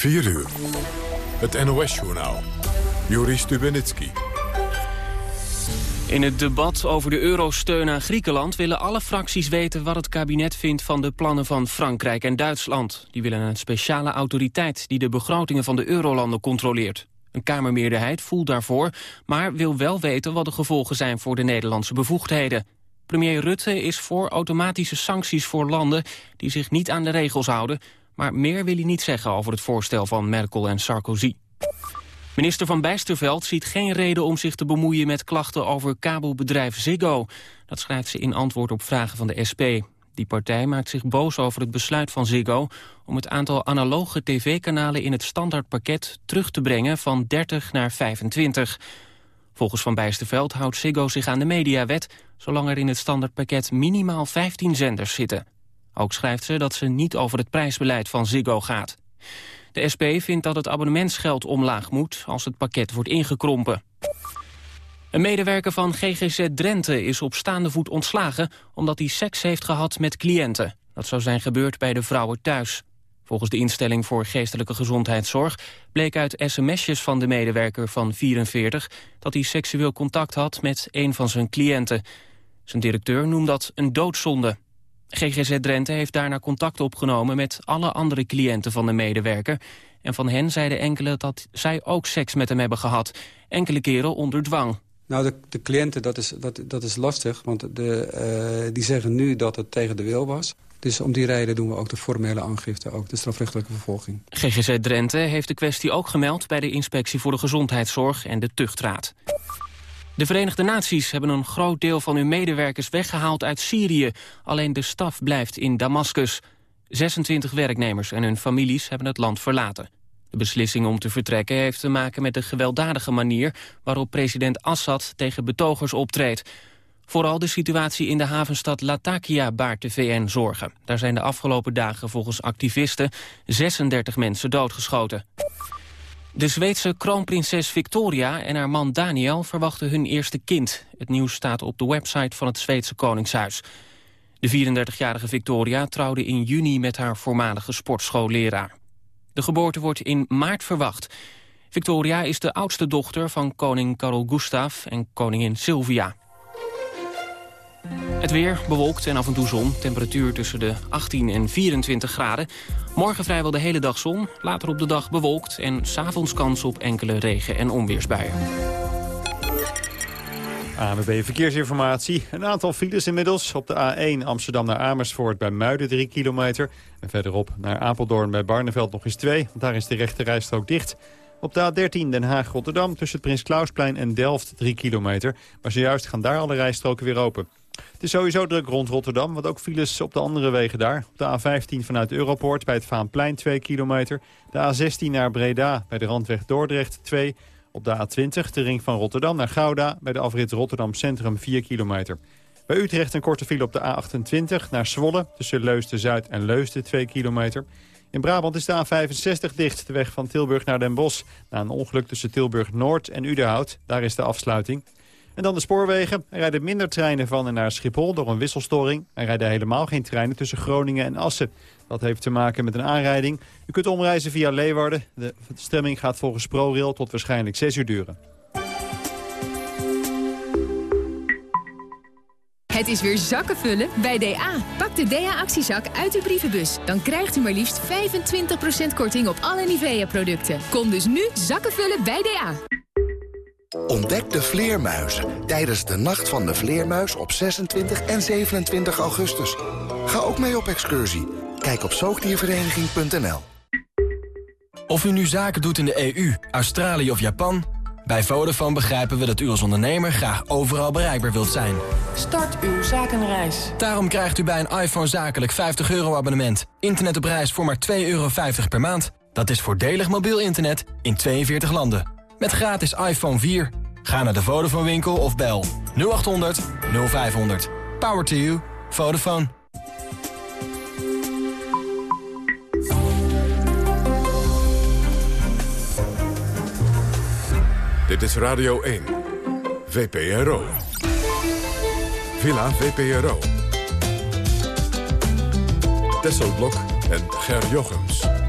4 uur. Het NOS-journaal. Juri Stubenitski. In het debat over de eurosteun aan Griekenland willen alle fracties weten wat het kabinet vindt van de plannen van Frankrijk en Duitsland. Die willen een speciale autoriteit die de begrotingen van de eurolanden controleert. Een Kamermeerderheid voelt daarvoor, maar wil wel weten wat de gevolgen zijn voor de Nederlandse bevoegdheden. Premier Rutte is voor automatische sancties voor landen die zich niet aan de regels houden, maar meer wil hij niet zeggen over het voorstel van Merkel en Sarkozy. Minister van Bijsterveld ziet geen reden om zich te bemoeien met klachten over kabelbedrijf Ziggo. Dat schrijft ze in antwoord op vragen van de SP. Die partij maakt zich boos over het besluit van Ziggo om het aantal analoge tv-kanalen in het standaardpakket terug te brengen van 30 naar 25. Volgens Van Bijsterveld houdt Ziggo zich aan de mediawet, zolang er in het standaardpakket minimaal 15 zenders zitten. Ook schrijft ze dat ze niet over het prijsbeleid van Ziggo gaat. De SP vindt dat het abonnementsgeld omlaag moet als het pakket wordt ingekrompen. Een medewerker van GGZ Drenthe is op staande voet ontslagen... omdat hij seks heeft gehad met cliënten. Dat zou zijn gebeurd bij de vrouwen thuis. Volgens de instelling voor geestelijke gezondheidszorg... bleek uit sms'jes van de medewerker van 44... dat hij seksueel contact had met een van zijn cliënten. Zijn directeur noemt dat een doodzonde. GGZ Drenthe heeft daarna contact opgenomen met alle andere cliënten van de medewerker. En van hen zeiden enkele dat zij ook seks met hem hebben gehad. Enkele keren onder dwang. Nou, de, de cliënten, dat is, dat, dat is lastig, want de, uh, die zeggen nu dat het tegen de wil was. Dus om die reden doen we ook de formele aangifte, ook de strafrechtelijke vervolging. GGZ Drenthe heeft de kwestie ook gemeld bij de Inspectie voor de Gezondheidszorg en de Tuchtraad. De Verenigde Naties hebben een groot deel van hun medewerkers weggehaald uit Syrië. Alleen de staf blijft in Damascus. 26 werknemers en hun families hebben het land verlaten. De beslissing om te vertrekken heeft te maken met de gewelddadige manier... waarop president Assad tegen betogers optreedt. Vooral de situatie in de havenstad Latakia baart de VN zorgen. Daar zijn de afgelopen dagen volgens activisten 36 mensen doodgeschoten. De Zweedse kroonprinses Victoria en haar man Daniel verwachten hun eerste kind. Het nieuws staat op de website van het Zweedse Koningshuis. De 34-jarige Victoria trouwde in juni met haar voormalige sportschoolleraar. De geboorte wordt in maart verwacht. Victoria is de oudste dochter van koning Carol Gustaf en koningin Sylvia. Het weer bewolkt en af en toe zon. Temperatuur tussen de 18 en 24 graden. Morgen vrijwel de hele dag zon. Later op de dag bewolkt en s'avonds kans op enkele regen- en onweersbuien. ANWB Verkeersinformatie. Een aantal files inmiddels. Op de A1 Amsterdam naar Amersfoort bij Muiden 3 kilometer. En verderop naar Apeldoorn bij Barneveld nog eens 2. Want daar is de rechte rijstrook dicht. Op de A13 Den Haag-Rotterdam tussen het Prins Klausplein en Delft 3 kilometer. Maar zojuist gaan daar alle rijstroken weer open. Het is sowieso druk rond Rotterdam, want ook files op de andere wegen daar. Op de A15 vanuit Europoort bij het Vaanplein 2 kilometer. De A16 naar Breda bij de randweg Dordrecht 2. Op de A20 de ring van Rotterdam naar Gouda bij de afrit Rotterdam Centrum 4 kilometer. Bij Utrecht een korte file op de A28 naar Zwolle tussen Leusden-Zuid en Leusden 2 kilometer. In Brabant is de A65 dicht, de weg van Tilburg naar Den Bosch. Na een ongeluk tussen Tilburg-Noord en Udenhout, daar is de afsluiting. En dan de spoorwegen. Er rijden minder treinen van en naar Schiphol door een wisselstoring. Er rijden helemaal geen treinen tussen Groningen en Assen. Dat heeft te maken met een aanrijding. U kunt omreizen via Leeuwarden. De stemming gaat volgens ProRail tot waarschijnlijk 6 uur duren. Het is weer zakkenvullen bij DA. Pak de DA-actiezak uit uw brievenbus. Dan krijgt u maar liefst 25% korting op alle Nivea-producten. Kom dus nu zakkenvullen bij DA. Ontdek de vleermuizen tijdens de Nacht van de Vleermuis op 26 en 27 augustus. Ga ook mee op excursie. Kijk op zoogdiervereniging.nl Of u nu zaken doet in de EU, Australië of Japan... bij Vodafone begrijpen we dat u als ondernemer graag overal bereikbaar wilt zijn. Start uw zakenreis. Daarom krijgt u bij een iPhone zakelijk 50 euro abonnement. Internet op reis voor maar 2,50 euro per maand. Dat is voordelig mobiel internet in 42 landen met gratis iPhone 4. Ga naar de Vodafone winkel of bel 0800 0500. Power to you. Vodafone. Dit is Radio 1. VPRO. Villa VPRO. Tesselblok en Ger Jochems.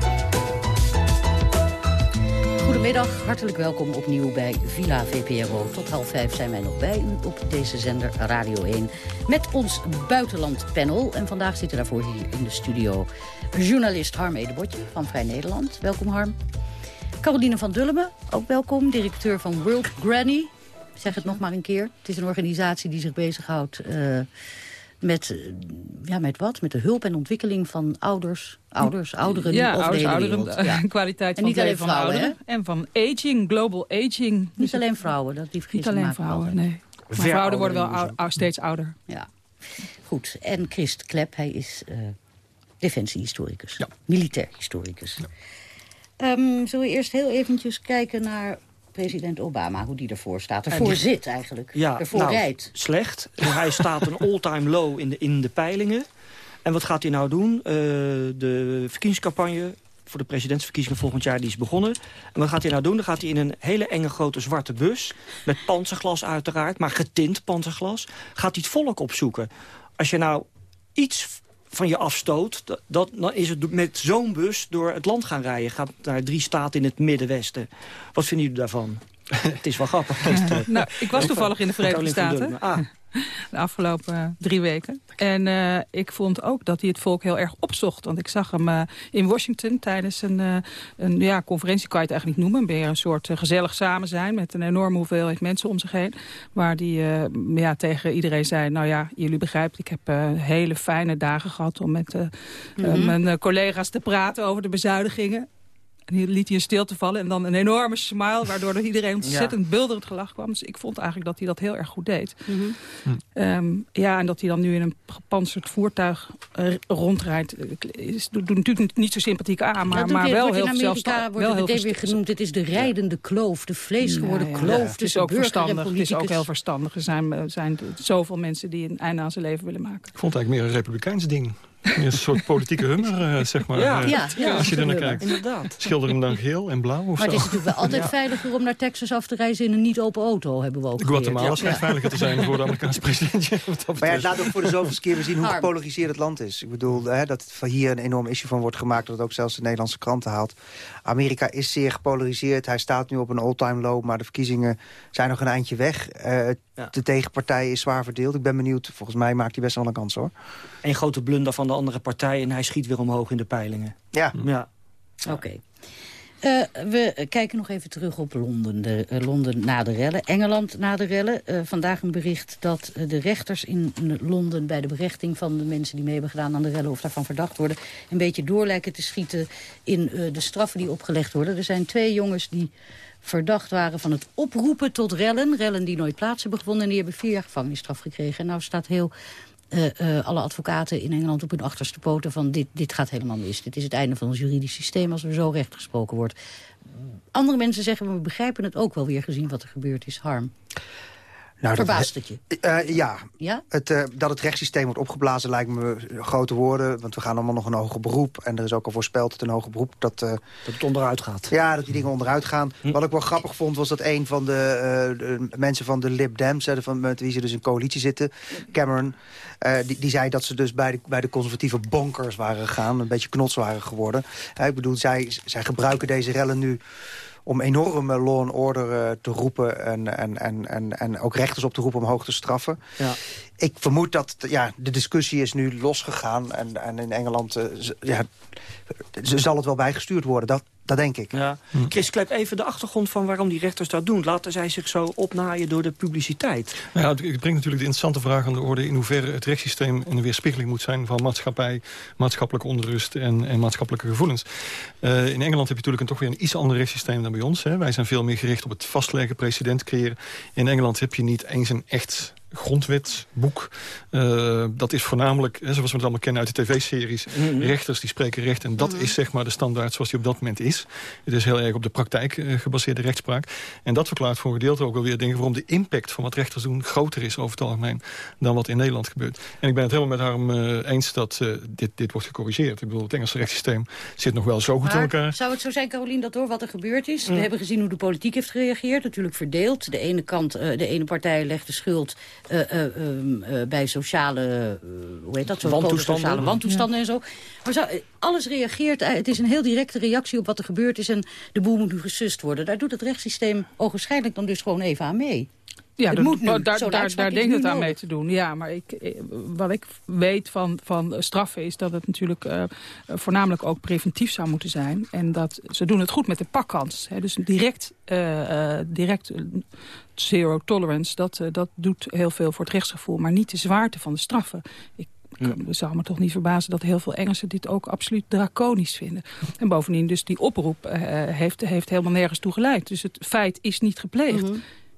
Goedemiddag, hartelijk welkom opnieuw bij Villa VPRO. Tot half vijf zijn wij nog bij u op deze zender Radio 1... met ons buitenlandpanel. En vandaag zitten daarvoor hier in de studio journalist Harm Edebotje van Vrij Nederland. Welkom Harm. Caroline van Dullemen, ook welkom, directeur van World Granny. Zeg het nog maar een keer. Het is een organisatie die zich bezighoudt... Uh, met, eh, ja, met wat? Met de hulp en ontwikkeling van ouders, ouders ouderen ja, ouders, de hele ouderen, Ja. kwaliteit En van niet alleen leven vrouwen, van ouderen. En van aging, global aging. Niet Dus alleen vrouwen, dat die niet vergissing alleen vrouwen, altijd. nee. Maar vrouwen worden wel ou- steeds ouder. Ja, goed. En Christ Klep, hij is eh defensiehistoricus. Militair historicus. Ehm, zullen we eerst heel eventjes kijken naar president Obama, hoe die ervoor staat. Ervoor die- zit eigenlijk. Ja, ervoor nou, rijdt. slecht. Hij staat een all-time low in de, in de peilingen. En wat gaat hij nou doen? Eh, de verkiezingscampagne voor de presidentsverkiezingen volgend jaar die is begonnen. En wat gaat hij nou doen? Dan gaat hij in een hele enge grote zwarte bus... met panzerglas uiteraard, maar getint panzerglas... gaat hij het volk opzoeken. Als je nou iets van je afstoot... dat- dan is het met zo'n bus door het land gaan rijden. Gaat naar drie staten in het Middenwesten. Wat vinden jullie daarvan? het is wel grappig. nou, ik was toevallig in de Verenigde Staten. Ah. De afgelopen eh, drie weken. En eh, ik vond ook dat hij het volk heel erg opzocht. Want ik zag hem eh, in Washington tijdens een, een ja, conferentie, kan je het eigenlijk niet noemen. Meer een soort gezellig samen zijn met een enorme hoeveelheid mensen om zich heen. Waar hij ja, tegen iedereen zei, nou ja, jullie begrijpen, ik heb hele fijne dagen gehad om met Mhm. mijn collega's te praten over de bezuinigingen. En hier liet hij een stilte vallen en dan een enorme smile... waardoor er iedereen ontzettend bulderend gelach kwam. Dus ik vond eigenlijk dat hij dat heel erg goed deed. Ehm, ja, en dat hij dan nu in een gepantserd voertuig eh, rondrijdt... eh, is, doet, doet natuurlijk niet zo sympathiek aan, maar, maar wel heel in Amerika zelfstandig. wordt wel het meteen weer genoemd. Het is de rijdende kloof, de vleesgeworden Ja, ja. kloof Het is tussen ook burger en verstandig. Het is ook heel verstandig. Er zijn, er zijn zoveel mensen die een einde aan zijn leven willen maken. Ik vond het eigenlijk meer een republikeins ding. Een soort politieke hummer, eh, zeg maar. Ja, eh, ja, ja, als je er naar kijkt. Inderdaad. Schilder hem dan geel en blauw of Maar het zo. is natuurlijk wel altijd Ja. veiliger om naar Texas af te reizen in een niet open auto, hebben we ook Guatemala schijnt veiliger te zijn voor de Amerikaanse president. Dat Maar ja, het laat ook voor de zoveelste keer zien hoe gepolariseerd het land is. Ik bedoel, hè, dat het van hier een enorm issue van wordt gemaakt... dat het ook zelfs de Nederlandse kranten haalt. Amerika is zeer gepolariseerd. Hij staat nu op een all-time low, maar de verkiezingen zijn nog een eindje weg. Eh, De tegenpartij is zwaar verdeeld. Ik ben benieuwd, volgens mij maakt hij best wel een kans, hoor. Een grote blunder van de andere partij en hij schiet weer omhoog in de peilingen. Ja. ja. Oké. Eh, we kijken nog even terug op Londen, de, eh, Londen na de rellen. Engeland na de rellen. Eh, vandaag een bericht dat de rechters in Londen... bij de berechting van de mensen die mee hebben gedaan aan de rellen... of daarvan verdacht worden, een beetje door lijken te schieten... in eh, de straffen die opgelegd worden. Er zijn twee jongens die verdacht waren van het oproepen tot rellen. Rellen die nooit plaats hebben gevonden. En die hebben vier jaar gevangenisstraf gekregen. En nou staat heel... eh, eh, alle advocaten in Engeland op hun achterste poten van dit, dit gaat helemaal mis. Dit is het einde van ons juridisch systeem als er zo recht gesproken wordt. Andere mensen zeggen, we begrijpen het ook wel weer gezien wat er gebeurd is. Harm, Nou, dat- verbaast het je? Eh, ja, Ja? Het, eh, dat het rechtssysteem wordt opgeblazen lijkt me grote woorden. Want we gaan allemaal nog een hoger beroep. En er is ook al voorspeld dat een hoger beroep... Dat, eh, Dat het onderuit gaat. ja, dat die dingen onderuit gaan. Wat ik wel grappig vond was dat een van de, eh, de mensen van de Lib Dems... hè, van, met wie ze dus in coalitie zitten, Cameron... eh, die, die zei dat ze dus bij de, bij de conservatieve bonkers waren gegaan. Een beetje knots waren geworden. Eh, ik bedoel, zij, zij gebruiken deze rellen nu om enorme law and order eh, te roepen... En, en, en, en, en ook rechters op te roepen om hoog te straffen. Ja. Ik vermoed dat ja, de discussie is nu losgegaan. En, en in Engeland ja, zal het wel bijgestuurd worden. Dat, dat denk ik. Ja. Chris Klep, even de achtergrond van waarom die rechters dat doen. Laten zij zich zo opnaaien door de publiciteit? Nou ja, het brengt natuurlijk de interessante vraag aan de orde... in hoeverre het rechtssysteem een weerspiegeling moet zijn... van maatschappij, maatschappelijke onrust en, en maatschappelijke gevoelens. Eh, in Engeland heb je natuurlijk een, toch weer een iets ander rechtssysteem dan bij ons. Hè. Wij zijn veel meer gericht op het vastleggen, president creëren. In Engeland heb je niet eens een echt grondwetboek. Eh, dat is voornamelijk, hè, zoals we het allemaal kennen uit de tv-series... Mhm. rechters die spreken recht. En dat is zeg maar de standaard zoals die op dat moment is. Het is heel erg op de praktijk eh, gebaseerde rechtspraak. En dat verklaart voor een gedeelte ook wel weer dingen... waarom de impact van wat rechters doen groter is over het algemeen... dan wat in Nederland gebeurt. En ik ben het helemaal met haar eh, eens dat dit, dit wordt gecorrigeerd. Ik bedoel, het Engelse rechtssysteem zit nog wel zo goed in elkaar. zou het zo zijn, Carolien, dat door wat er gebeurd is... Mm. we hebben gezien hoe de politiek heeft gereageerd, natuurlijk verdeeld. De ene kant, de ene partij legt de schuld bij sociale, hoe heet dat? Zo, Wantoestanden. Sociale wantoestanden en zo. Maar zo, alles reageert, het is een heel directe reactie op wat er gebeurd is... en de boel moet nu gesust worden. Daar doet het rechtssysteem ogenschijnlijk dan dus gewoon even aan mee. Ja, het dat, moet nu. daar, daar, daar denkt het aan nodig. mee te doen. Ja, maar ik, eh, wat ik weet van, van straffen is dat het natuurlijk eh, voornamelijk ook preventief zou moeten zijn. En dat ze doen het goed met de pakkans. Hè. Dus direct, eh, eh, direct zero tolerance, dat, eh, dat doet heel veel voor het rechtsgevoel. Maar niet de zwaarte van de straffen. Ik zou me toch niet verbazen dat heel veel Engelsen dit ook absoluut draconisch vinden. En bovendien, dus die oproep eh, heeft, heeft helemaal nergens toe geleid. Dus het feit is niet gepleegd.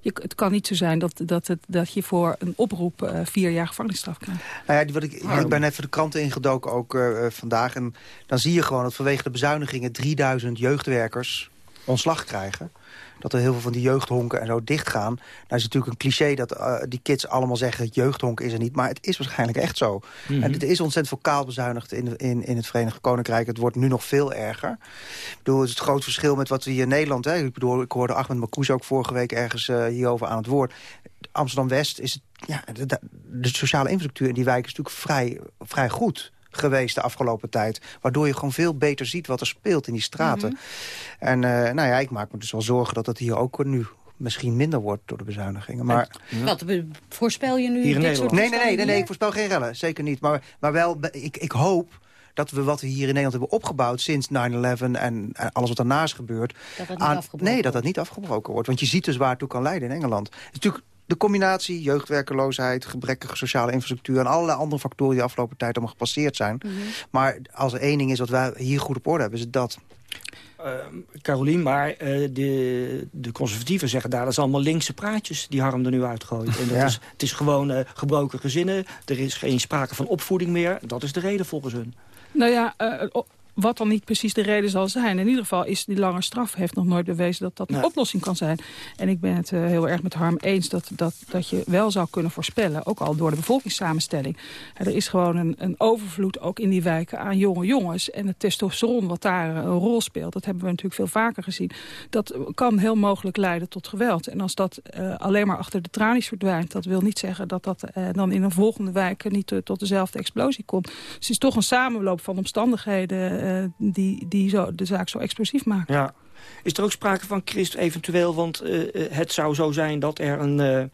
Je, het kan niet zo zijn dat, dat, het, dat je voor een oproep eh, vier jaar gevangenisstraf krijgt. Nou ja, die- wat ik, ik ben even de kranten ingedoken ook eh, eh, vandaag. En dan zie je gewoon dat vanwege de bezuinigingen 3000 jeugdwerkers ontslag krijgen. Dat er heel veel van die jeugdhonken en zo dichtgaan. Nou is natuurlijk een cliché dat eh, die kids allemaal zeggen... jeugdhonk is er niet, maar het is waarschijnlijk echt zo. Mhm. En het is ontzettend veel kaal bezuinigd in, in, in het Verenigd Koninkrijk. Het wordt nu nog veel erger. Ik bedoel, het is het groot verschil met wat we hier in Nederland... Hè. Ik bedoel, ik hoorde Ahmed Marcouch ook vorige week ergens eh, hierover aan het woord. Amsterdam-West is het... Ja, de, de- de sociale infrastructuur in die wijk is natuurlijk vrij, vrij goed geweest de afgelopen tijd. Waardoor je gewoon veel beter ziet wat er speelt in die straten. En eh, nou ja, ik maak me dus wel zorgen dat het hier ook nu misschien minder wordt door de bezuinigingen. Maar, Wat be- voorspel je nu Hier in dit soort Nederland. Nee, nee, nee, nee, nee, ik voorspel geen rellen. Zeker niet. Maar, maar wel, ik, ik hoop dat we wat we hier in Nederland hebben opgebouwd... sinds 9-11 en, en alles wat daarna is gebeurd... Dat dat niet afgebroken Nee, dat dat niet afgebroken wordt. Want je ziet dus waar het toe kan leiden in Engeland. Het is natuurlijk de combinatie jeugdwerkeloosheid... gebrekkige sociale infrastructuur... en allerlei andere factoren die de afgelopen tijd allemaal gepasseerd zijn. Mhm. Maar als er één ding is wat wij hier goed op orde hebben... is het dat. Eh, Carolien, maar eh, de, de conservatieven zeggen daar... dat is allemaal linkse praatjes die Harm er nu uitgooit. En dat Ja. is, het is gewoon eh, gebroken gezinnen. Er is geen sprake van opvoeding meer. Dat is de reden volgens hun. Nou ja, eh, wat dan niet precies de reden zal zijn. In ieder geval is die lange straf heeft nog nooit bewezen dat dat een Nee. oplossing kan zijn. En ik ben het eh, heel erg met Harm eens dat, dat, dat je wel zou kunnen voorspellen. Ook al door de bevolkingssamenstelling. Er is gewoon een, een overvloed ook in die wijken aan jonge jongens. En het testosteron wat daar eh, een rol speelt. Dat hebben we natuurlijk veel vaker gezien. Dat kan heel mogelijk leiden tot geweld. En als dat eh, alleen maar achter de tralies verdwijnt. Dat wil niet zeggen dat dat dan in een volgende wijk niet tot dezelfde explosie komt. Dus het is toch een samenloop van omstandigheden die, die zo, de zaak zo explosief maken. Ja. Is er ook sprake van Christ eventueel? Want eh, eh, het zou zo zijn dat er een...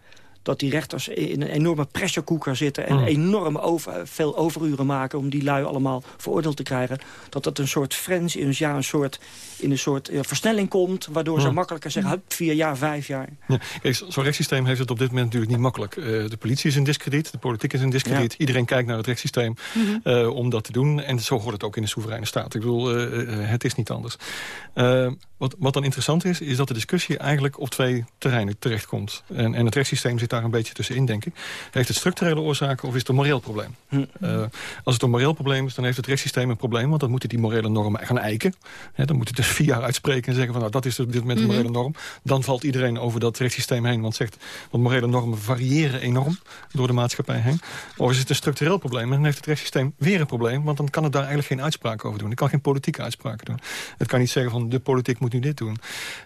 dat die rechters in een enorme pressure cooker zitten... en Mm. enorm over, veel overuren maken om die lui allemaal veroordeeld te krijgen. Dat dat een soort frens, in, ja, een soort, in een soort versnelling komt... waardoor ze Mm. makkelijker zeggen, hup, vier jaar, vijf jaar. Ja, kijk, zo'n rechtssysteem heeft het op dit moment natuurlijk niet makkelijk. Eh, de politie is in discrediet, de politiek is in discrediet. Iedereen kijkt naar het rechtssysteem eh, om dat te doen. En zo hoort het ook in de soevereine staat. Ik bedoel, eh, het is niet anders. Wat, wat dan interessant is, is dat de discussie eigenlijk op twee terreinen terechtkomt. En, en het rechtssysteem zit daar een beetje tussenin, denk ik. Heeft het structurele oorzaken of is het een moreel probleem? Hm. Eh, als het een moreel probleem is, dan heeft het rechtssysteem een probleem. Want dan moeten die morele normen gaan eiken. Dan moet het dus vier jaar uitspreken en zeggen van... nou, dat is op dit moment een Mhm. morele norm. Dan valt iedereen over dat rechtssysteem heen. Want, zegt, want morele normen variëren enorm door de maatschappij heen. Of is het een structureel probleem? En dan heeft het rechtssysteem weer een probleem. Want dan kan het daar eigenlijk geen uitspraak over doen. Het kan geen politieke uitspraken doen. Het kan niet zeggen van de politiek moet nu dit doen.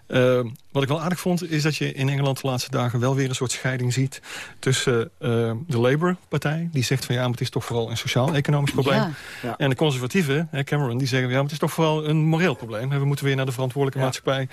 Eh, wat ik wel aardig vond, is dat je in Engeland de laatste dagen... wel weer een soort scheiding ziet tussen eh, de Labour-partij... die zegt van ja, maar het is toch vooral een sociaal-economisch probleem. Ja. Ja. En de conservatieven, hè, Cameron, die zeggen... ja, maar het is toch vooral een moreel probleem. En We moeten weer naar de verantwoordelijke maatschappij.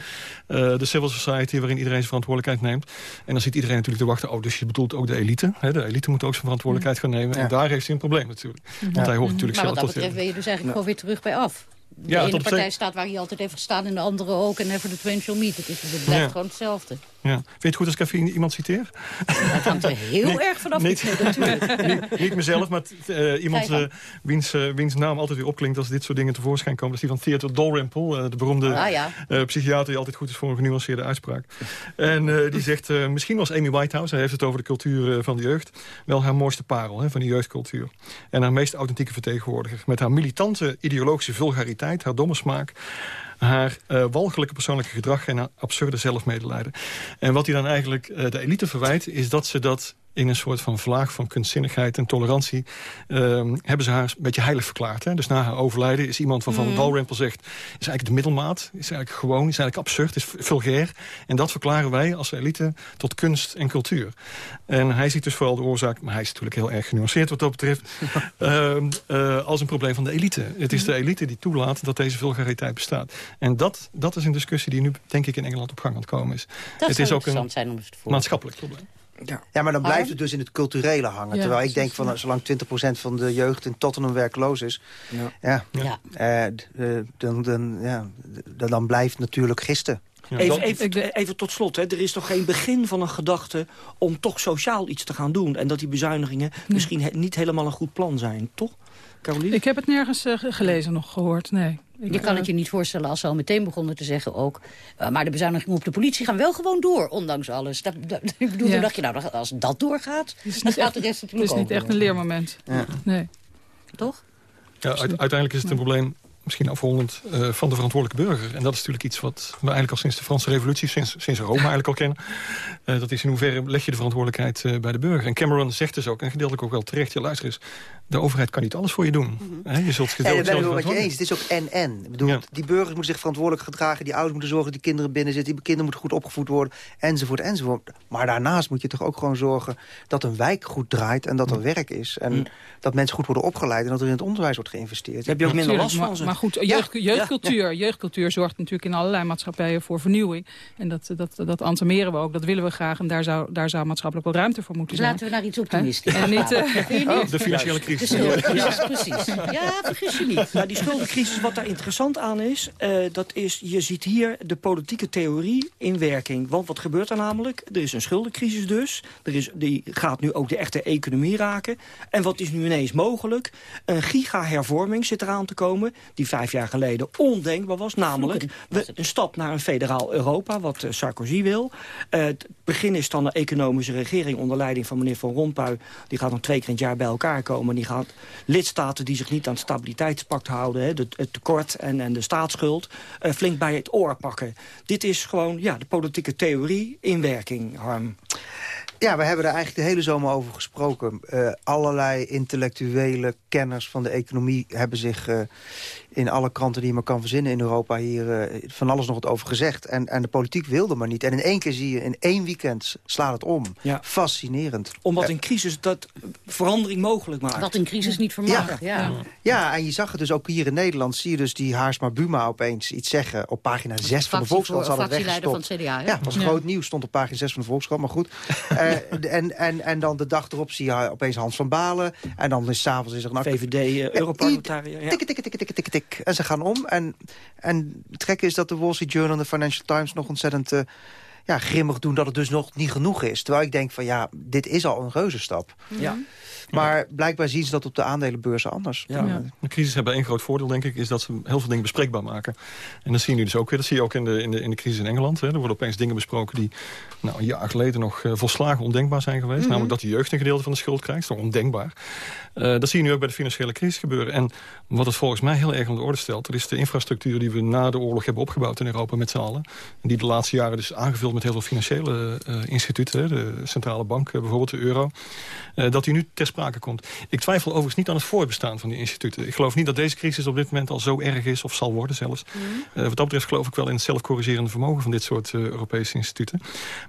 eh, de civil society, waarin iedereen zijn verantwoordelijkheid neemt. En dan zit iedereen natuurlijk te wachten... oh, dus je bedoelt ook de elite. Hè? De elite moet ook zijn verantwoordelijkheid gaan nemen. En daar heeft hij een probleem natuurlijk. Want hij hoort natuurlijk Maar wat zelf dat tot... betreft ben je dus eigenlijk gewoon weer terug bij af. De Ja, ene partij staat waar hij altijd heeft gestaan en de andere ook. En never the twain shall meet. Het, is, het blijft Ja. gewoon hetzelfde. Ja. Vind je het goed als ik even iemand citeer? Dat hangt er heel Nee, erg vanaf. niet- Niet, niet, mezelf, maar eh, iemand eh, wiens, eh, wiens naam altijd weer opklinkt... als dit soort dingen tevoorschijn komen. Dat is die van Theodore Dalrymple, de beroemde Ah, ja. psychiater... die altijd goed is voor een genuanceerde uitspraak. En die zegt, misschien was Amy Whitehouse... hij heeft het over de cultuur van de jeugd... wel haar mooiste parel hè, van de jeugdcultuur. En haar meest authentieke vertegenwoordiger. Met haar militante ideologische vulgariteit, haar domme smaak haar eh, walgelijke persoonlijke gedrag en haar absurde zelfmedelijden. En wat hij dan eigenlijk eh, de elite verwijt... is dat ze dat in een soort van vlaag van kunstzinnigheid en tolerantie... ehm, hebben ze haar een beetje heilig verklaard. Hè? Dus na haar overlijden is iemand waarvan Mhm. Dalrymple zegt... is eigenlijk de middelmaat, is eigenlijk gewoon, is eigenlijk absurd, is vulgair. En dat verklaren wij als elite tot kunst en cultuur. En hij ziet dus vooral de oorzaak... maar hij is natuurlijk heel erg genuanceerd wat dat betreft... ehm, eh, als een probleem van de elite. Het is de elite die toelaat dat deze vulgariteit bestaat. En dat, dat is een discussie die nu, denk ik, in Engeland op gang aan het komen is. Dat het zou is ook interessant een zijn om maatschappelijk probleem. Ja. ja, maar dan blijft het dus in het culturele hangen. Ja, terwijl ik denk, van, zolang 20% van de jeugd in Tottenham werkloos is... Ja. Ja. eh, eh, dan, dan, ja, dan, blijft natuurlijk gisten. Even, even, even tot slot, hè. er is toch geen begin van een gedachte om toch sociaal iets te gaan doen. En dat die bezuinigingen misschien he- niet helemaal een goed plan zijn, toch? Caroline? Ik heb het nergens eh, gelezen nog gehoord, nee. Ik, Je kan het je niet voorstellen als ze al meteen begonnen te zeggen ook... eh, maar de bezuinigingen op de politie gaan wel gewoon door, ondanks alles. Dat, dat- ik bedoel, Ja. toen dacht je, nou, als dat doorgaat, dan gaat echt- de rest Het is niet echt een leermoment. Ja. Nee. Toch? Ja, uite- uiteindelijk is het een probleem, misschien afrondend, eh, van de verantwoordelijke burger. En dat is natuurlijk iets wat we eigenlijk al sinds de Franse revolutie, sinds, sinds Rome eigenlijk al kennen. Eh, dat is in hoeverre leg je de verantwoordelijkheid eh, bij de burger. En Cameron zegt dus ook, en gedeeltelijk ook wel terecht, ja luister eens, de overheid kan niet alles voor je doen. Hè, je zult Mhm. Ja, dat ben ik zelf wel met je eens. Het is ook en-en. Ik bedoel, Die burgers moeten zich verantwoordelijk gedragen. Die ouders moeten zorgen dat die kinderen binnen zitten. Die kinderen moeten goed opgevoed worden. Enzovoort, enzovoort. Maar daarnaast moet je toch ook gewoon zorgen... dat een wijk goed draait en dat er werk is. En dat mensen goed worden opgeleid... en dat er in het onderwijs wordt geïnvesteerd. Heb je ook minder last van maar, ze? maar goed, jeugd, jeugdcultuur, jeugdcultuur zorgt natuurlijk in allerlei maatschappijen voor vernieuwing. En dat, dat, dat entameren we ook, dat willen we graag. En daar zou, daar zou maatschappelijk wel ruimte voor moeten Dus zijn. laten we naar iets optimistisch En niet, eh, Oh, de financiële crisis. De schuldencrisis, precies. Ja, vergis je niet. Nou, die schuldencrisis, wat daar interessant aan is... eh, dat is, je ziet hier de politieke theorie in werking. Want wat gebeurt er namelijk? Er is een schuldencrisis dus. Er is, die gaat nu ook de echte economie raken. En wat is nu ineens mogelijk? Een giga-hervorming zit eraan te komen... die vijf jaar geleden ondenkbaar was. Namelijk we- een stap naar een federaal Europa, wat eh, Sarkozy wil. Eh, begin is dan een economische regering onder leiding van meneer Van Rompuy. Die gaat nog twee keer in het jaar bij elkaar komen. Die gaat lidstaten die zich niet aan het stabiliteitspact houden... Hè, de- het tekort en, en de staatsschuld, eh, flink bij het oor pakken. Dit is gewoon ja, de politieke theorie in werking, Harm. Ja, we hebben er eigenlijk de hele zomer over gesproken. Eh, allerlei intellectuele kenners van de economie hebben zich eh, in alle kranten die je maar kan verzinnen in Europa hier eh, van alles nog wat over gezegd. En, en de politiek wilde maar niet. En in één keer zie je, in één weekend slaat het om. Ja. Fascinerend. Omdat een crisis dat verandering mogelijk maakt. Wat een crisis niet vermag. Ja. Ja, en je zag het dus ook hier in Nederland. Zie je dus die Haarsma Buma opeens iets zeggen op pagina 6 van de Volkskrant. Voor- het van het CDA, hè? Ja, het was Ja. groot nieuws. Stond op pagina 6 van de Volkskrant, maar goed. Eh, en, en, en dan de dag erop zie je opeens Hans van Balen. En dan is s'avonds is er een... VVD, Europarlementariër. Ja. Tik, tik, tik, tik, tik, tik. En ze gaan om. En, en het gekke is dat de Wall Street Journal en de Financial Times nog ontzettend... eh, ja, grimmig doen dat het dus nog niet genoeg is. Terwijl ik denk van ja, dit is al een reuzenstap. Ja. Maar blijkbaar zien ze dat op de aandelenbeurzen anders. Ja. De crisis hebben één groot voordeel, denk ik, is dat ze heel veel dingen bespreekbaar maken. En dat zie je nu dus ook weer. Dat zie je ook in de, in de, in de crisis in Engeland. Hè. Er worden opeens dingen besproken die nou, een jaar geleden nog eh, volslagen ondenkbaar zijn geweest. Mhm. Namelijk dat de jeugd een gedeelte van de schuld krijgt. Dat is toch ondenkbaar. Eh, dat zie je nu ook bij de financiële crisis gebeuren. En wat het volgens mij heel erg aan de orde stelt... dat is de infrastructuur die we na de oorlog hebben opgebouwd in Europa met z'n allen. En die de laatste jaren dus aangevuld met heel veel financiële eh, instituten. hè. De centrale bank, bijvoorbeeld de euro. eh, dat die nu ter sprake komt. Ik twijfel overigens niet aan het voortbestaan van die instituten. Ik geloof niet dat deze crisis op dit moment al zo erg is... of zal worden zelfs. Eh, wat dat betreft geloof ik wel in het zelfcorrigerende vermogen... van dit soort eh, Europese instituten.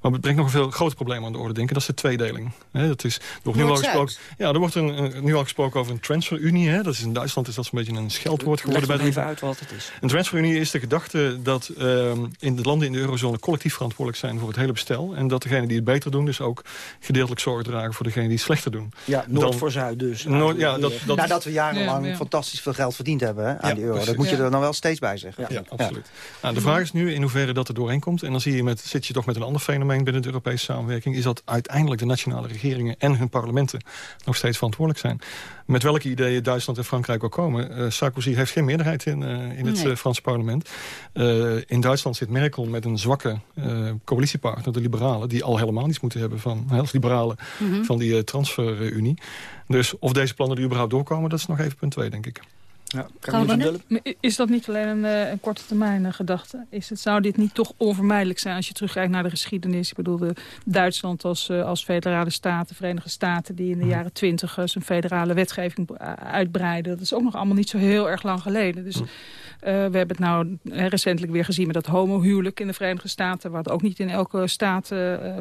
Maar het brengt nog een veel groter probleem aan de orde, denk ik. Dat is de tweedeling. Hè, dat is, er wordt nu al gesproken, ja, er wordt een, een- nu al gesproken over een transferunie. Hè. Dat is in Duitsland is dat zo'n beetje een scheldwoord geworden. Leg bij nog de even uit wat het is. een transferunie is de gedachte dat ehm, in de landen in de eurozone collectief verantwoordelijk zijn voor het hele bestel. En dat degenen die het beter doen dus ook gedeeltelijk zorg dragen voor degenen die het slechter doen. Ja, Noord voor Zuid dus. Noord, ja, dat, dat, Nadat we jarenlang Ja, ja. fantastisch veel geld verdiend hebben hè, aan Ja, die euro. Dat moet je Ja. er dan wel steeds bij zeggen. Ja, absoluut. Nou, de vraag is nu in hoeverre dat er doorheen komt. En dan zie je met, zit je toch met een ander fenomeen binnen de Europese samenwerking. Is dat uiteindelijk de nationale regeringen en hun parlementen nog steeds verantwoordelijk zijn. Met welke ideeën Duitsland en Frankrijk ook komen. Eh, Sarkozy heeft geen meerderheid in, eh, in het Nee. eh, Franse parlement. In Duitsland zit Merkel met een zwakke coalitiepartner, de liberalen. Die al helemaal niets moeten hebben van, als liberalen Mhm. van die transferunie. Dus of deze plannen er überhaupt doorkomen, dat is nog even punt 2, denk ik. Ja, is dat niet alleen een, een korte termijn gedachte? Is het, zou dit niet toch onvermijdelijk zijn als je terugkijkt naar de geschiedenis? Ik bedoel, de Duitsland als, als federale staat, de Verenigde Staten... die in de jaren twintig zijn federale wetgeving uitbreiden. Dat is ook nog allemaal niet zo heel erg lang geleden. Dus we hebben het nou recentelijk weer gezien met dat homohuwelijk in de Verenigde Staten... wat ook niet in elke staat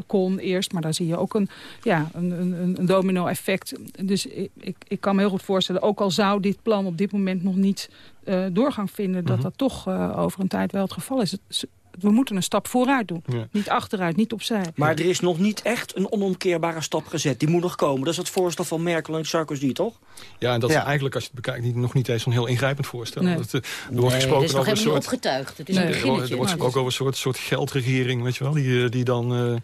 kon eerst. Maar daar zie je ook een, ja, een, een, een domino-effect. Dus ik, ik, ik, kan me heel goed voorstellen, ook al zou dit plan op dit moment nog niet uh, doorgang vinden... dat mhm. dat toch uh, over een tijd wel het geval is. Het, we moeten een stap vooruit doen. Niet achteruit, niet opzij. Maar er is nog niet echt een onomkeerbare stap gezet. Die moet nog komen. Dat is het voorstel van Merkel en Sarkozy, toch? Ja, en dat is eigenlijk, als je het bekijkt, niet, nog niet eens een heel ingrijpend voorstel. Nee. Dat, uh, er wordt gesproken over een soort... opgetuigd. Het is nee, een er, wordt gesproken over een soort, soort geldregering, weet je wel, die, die dan... Uh,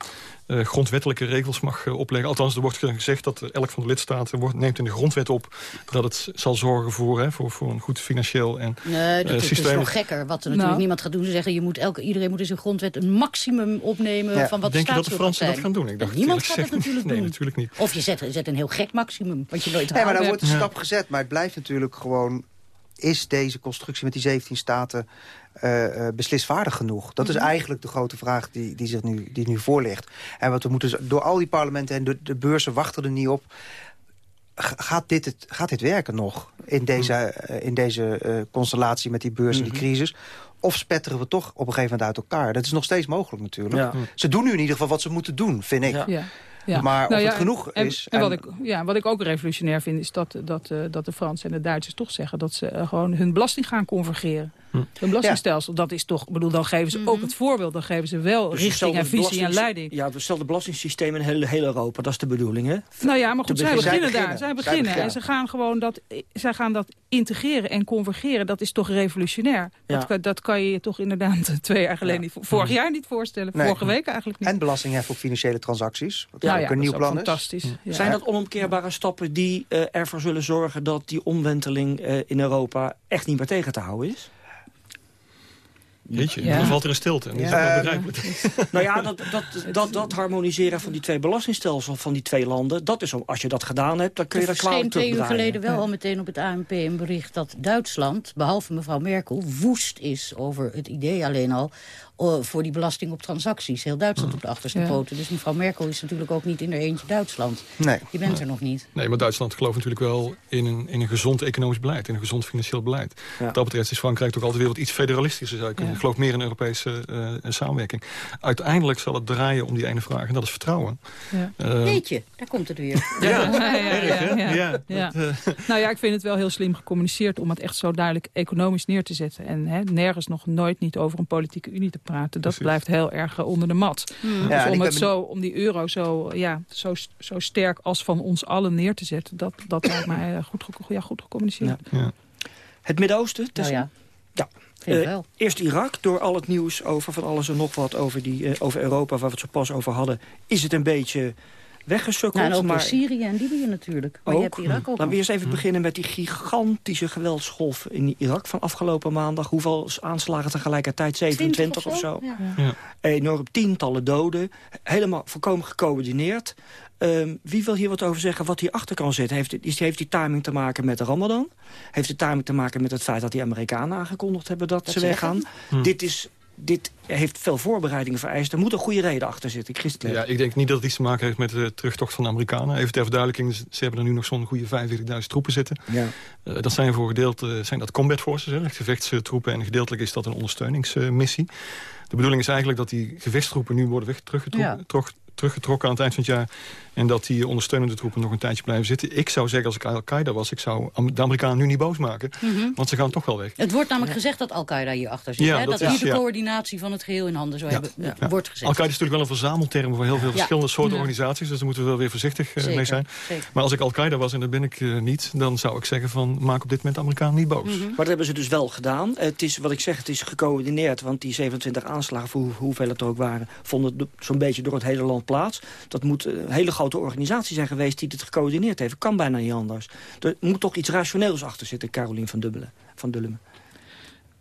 uh, grondwettelijke regels mag uh, opleggen. Althans, er wordt gezegd dat elk van de lidstaten wordt, neemt in de grondwet op... dat het zal zorgen voor, hè, voor, voor een goed financieel en nee, dat, uh, systeem. is nog gekker. Wat er natuurlijk nou. niemand gaat doen. Ze zeggen, je moet elke, iedereen moet in zijn grondwet een maximum opnemen... Ja. van wat Denk de je dat de Fransen dat gaan doen? Ik dacht, niemand gaat dat natuurlijk nee, doen. natuurlijk niet. Of je zet, zet een heel gek maximum, wat je nooit Nee, maar dan wordt een stap gezet. Maar het blijft natuurlijk gewoon... is deze constructie met die 17 staten uh, uh, beslisvaardig genoeg? Dat is eigenlijk de grote vraag die, die, zich nu, die nu voor ligt. En wat we moeten door al die parlementen en de, de beurzen wachten er niet op. Gaat dit, het, gaat dit werken nog in deze, uh, in deze constellatie met die beurs en die crisis? Of spetteren we toch op een gegeven moment uit elkaar? Dat is nog steeds mogelijk natuurlijk. Ja. Ze doen nu in ieder geval wat ze moeten doen, vind ik. Ja. Ja. Maar nou of ja, het genoeg en, is... En, wat, ik, ja, wat ik ook revolutionair vind is dat, dat, uh, dat de Fransen en de Duitsers toch zeggen... dat ze uh, gewoon hun belasting gaan convergeren. Hm. Hun belastingstelsel, ja. dat is toch... Ik bedoel, dan geven ze mm -hmm. ook het voorbeeld. Dan geven ze wel dus richting en visie en leiding. Ja, hetzelfde belastingssysteem in heel, heel Europa. Dat is de bedoeling, hè? Nou ja, maar goed, zij beginnen, beginnen, daar. Zij beginnen. beginnen. En ze gaan gewoon dat, zij gaan dat integreren en convergeren. Dat is toch revolutionair? Ja. Dat, dat kan je je toch inderdaad twee jaar geleden niet... Vorig jaar niet voorstellen. Nee. Vorige week eigenlijk niet. En belastinghef op financiële transacties. Wat ja, ook ja, een nieuw dat is plan fantastisch. is. Ja. Zijn dat onomkeerbare stappen die uh, ervoor zullen zorgen... dat die omwenteling uh, in Europa echt niet meer tegen te houden is? Jeetje, ja. dan valt er een stilte. En dat is begrijpelijk. nou ja, dat, dat, dat, dat harmoniseren van die twee belastingstelsels van die twee landen... dat is, als je dat gedaan hebt, dan kun je er dat kwalijk twee uur geleden wel ja. al meteen op het ANP een bericht... dat Duitsland, behalve mevrouw Merkel, woest is over het idee alleen al voor die belasting op transacties. Heel Duitsland op de achterste Ja. poten. Dus mevrouw Merkel is natuurlijk ook niet in er eentje Duitsland. Nee. Je bent er nog niet. Nee, maar Duitsland gelooft natuurlijk wel in een, in een gezond economisch beleid. In een gezond financieel beleid. Ja. Wat dat betreft is Frankrijk toch altijd weer wat iets federalistischer. Zou ik Ja. Geloof meer in Europese uh, samenwerking. Uiteindelijk zal het draaien om die ene vraag. En dat is vertrouwen. Ja. Uh, Jeetje, daar komt het weer. Ja, ja, ja, erg, hè? ja, Ja, ja. dat, Nou ja, ik vind het wel heel slim gecommuniceerd om het echt zo duidelijk economisch neer te zetten. En hè, nergens nog nooit niet over een politieke unie te praten. Dat Precies. blijft heel erg uh, onder de mat. Hmm. Ja, dus om, het zo, om die euro zo, ja, zo, zo sterk als van ons allen neer te zetten, dat, dat lijkt mij uh, goed, ja, goed gecommuniceerd. ja. Het Midden-Oosten, Nou ja, Eh, wel. Eerst Irak, door al het nieuws over van alles en nog wat over, die, eh, over Europa... waar we het zo pas over hadden, is het een beetje weggesukkeld. Nou, en ook maar in Syrië en Libië natuurlijk. Maar je hebt Irak ook Laten we eerst even beginnen met die gigantische geweldsgolf in Irak van afgelopen maandag. Hoeveel aanslagen tegelijkertijd? 27 of zo? Ja. Ja. Enorm tientallen doden. Helemaal volkomen gecoördineerd. Ehm, wie wil hier wat over zeggen wat hierachter kan zitten? Heeft, is- heeft die timing te maken met de ramadan? Heeft de timing te maken met het feit dat die Amerikanen aangekondigd hebben dat, ze weggaan? Hm. Dit, is, dit heeft veel voorbereidingen vereist. Er moet een goede reden achter zitten. Christelijk. Ja, ik denk niet dat het iets te maken heeft met de terugtocht van de Amerikanen. Even ter verduidelijking, ze hebben er nu nog zo'n goede 45.000 troepen zitten. Ja. Uh, dat zijn voor gedeelte zijn dat combat forces, hè, gevechtstroepen. En gedeeltelijk is dat een ondersteuningsmissie. de bedoeling is eigenlijk dat die gevechtstroepen nu worden weg, teruggetrokken, Ja. teruggetrokken aan het eind van het jaar. En dat die ondersteunende troepen nog een tijdje blijven zitten. Ik zou zeggen, als ik Al-Qaeda was, ik zou de Amerikanen nu niet boos maken. Mhm. Want ze gaan toch wel weg. Het wordt namelijk gezegd dat Al-Qaeda hierachter zit. Ja, hè? dat Dat, is- hier de coördinatie van het geheel in handen zou Ja, hebben, ja. ja, wordt gezegd. Al-Qaeda is natuurlijk wel een verzamelterm voor heel veel Ja. verschillende soorten Ja. organisaties. Dus daar moeten we wel weer voorzichtig eh, Zeker, mee zijn. zeker. Maar als ik Al-Qaeda was, en dat ben ik eh, niet... dan zou ik zeggen van, maak op dit moment de Amerikanen niet boos. Mhm. Maar dat hebben ze dus wel gedaan. Het is, wat ik zeg, het is gecoördineerd. Want die 27 aanslagen, voor hoe- hoeveel het er ook waren... vonden zo'n beetje door het hele land plaats. Dat moet een hele grote organisatie zijn geweest die dit gecoördineerd heeft. Kan bijna niet anders. Er moet toch iets rationeels achter zitten, Carolien van, Dubbelen, van Dullemen.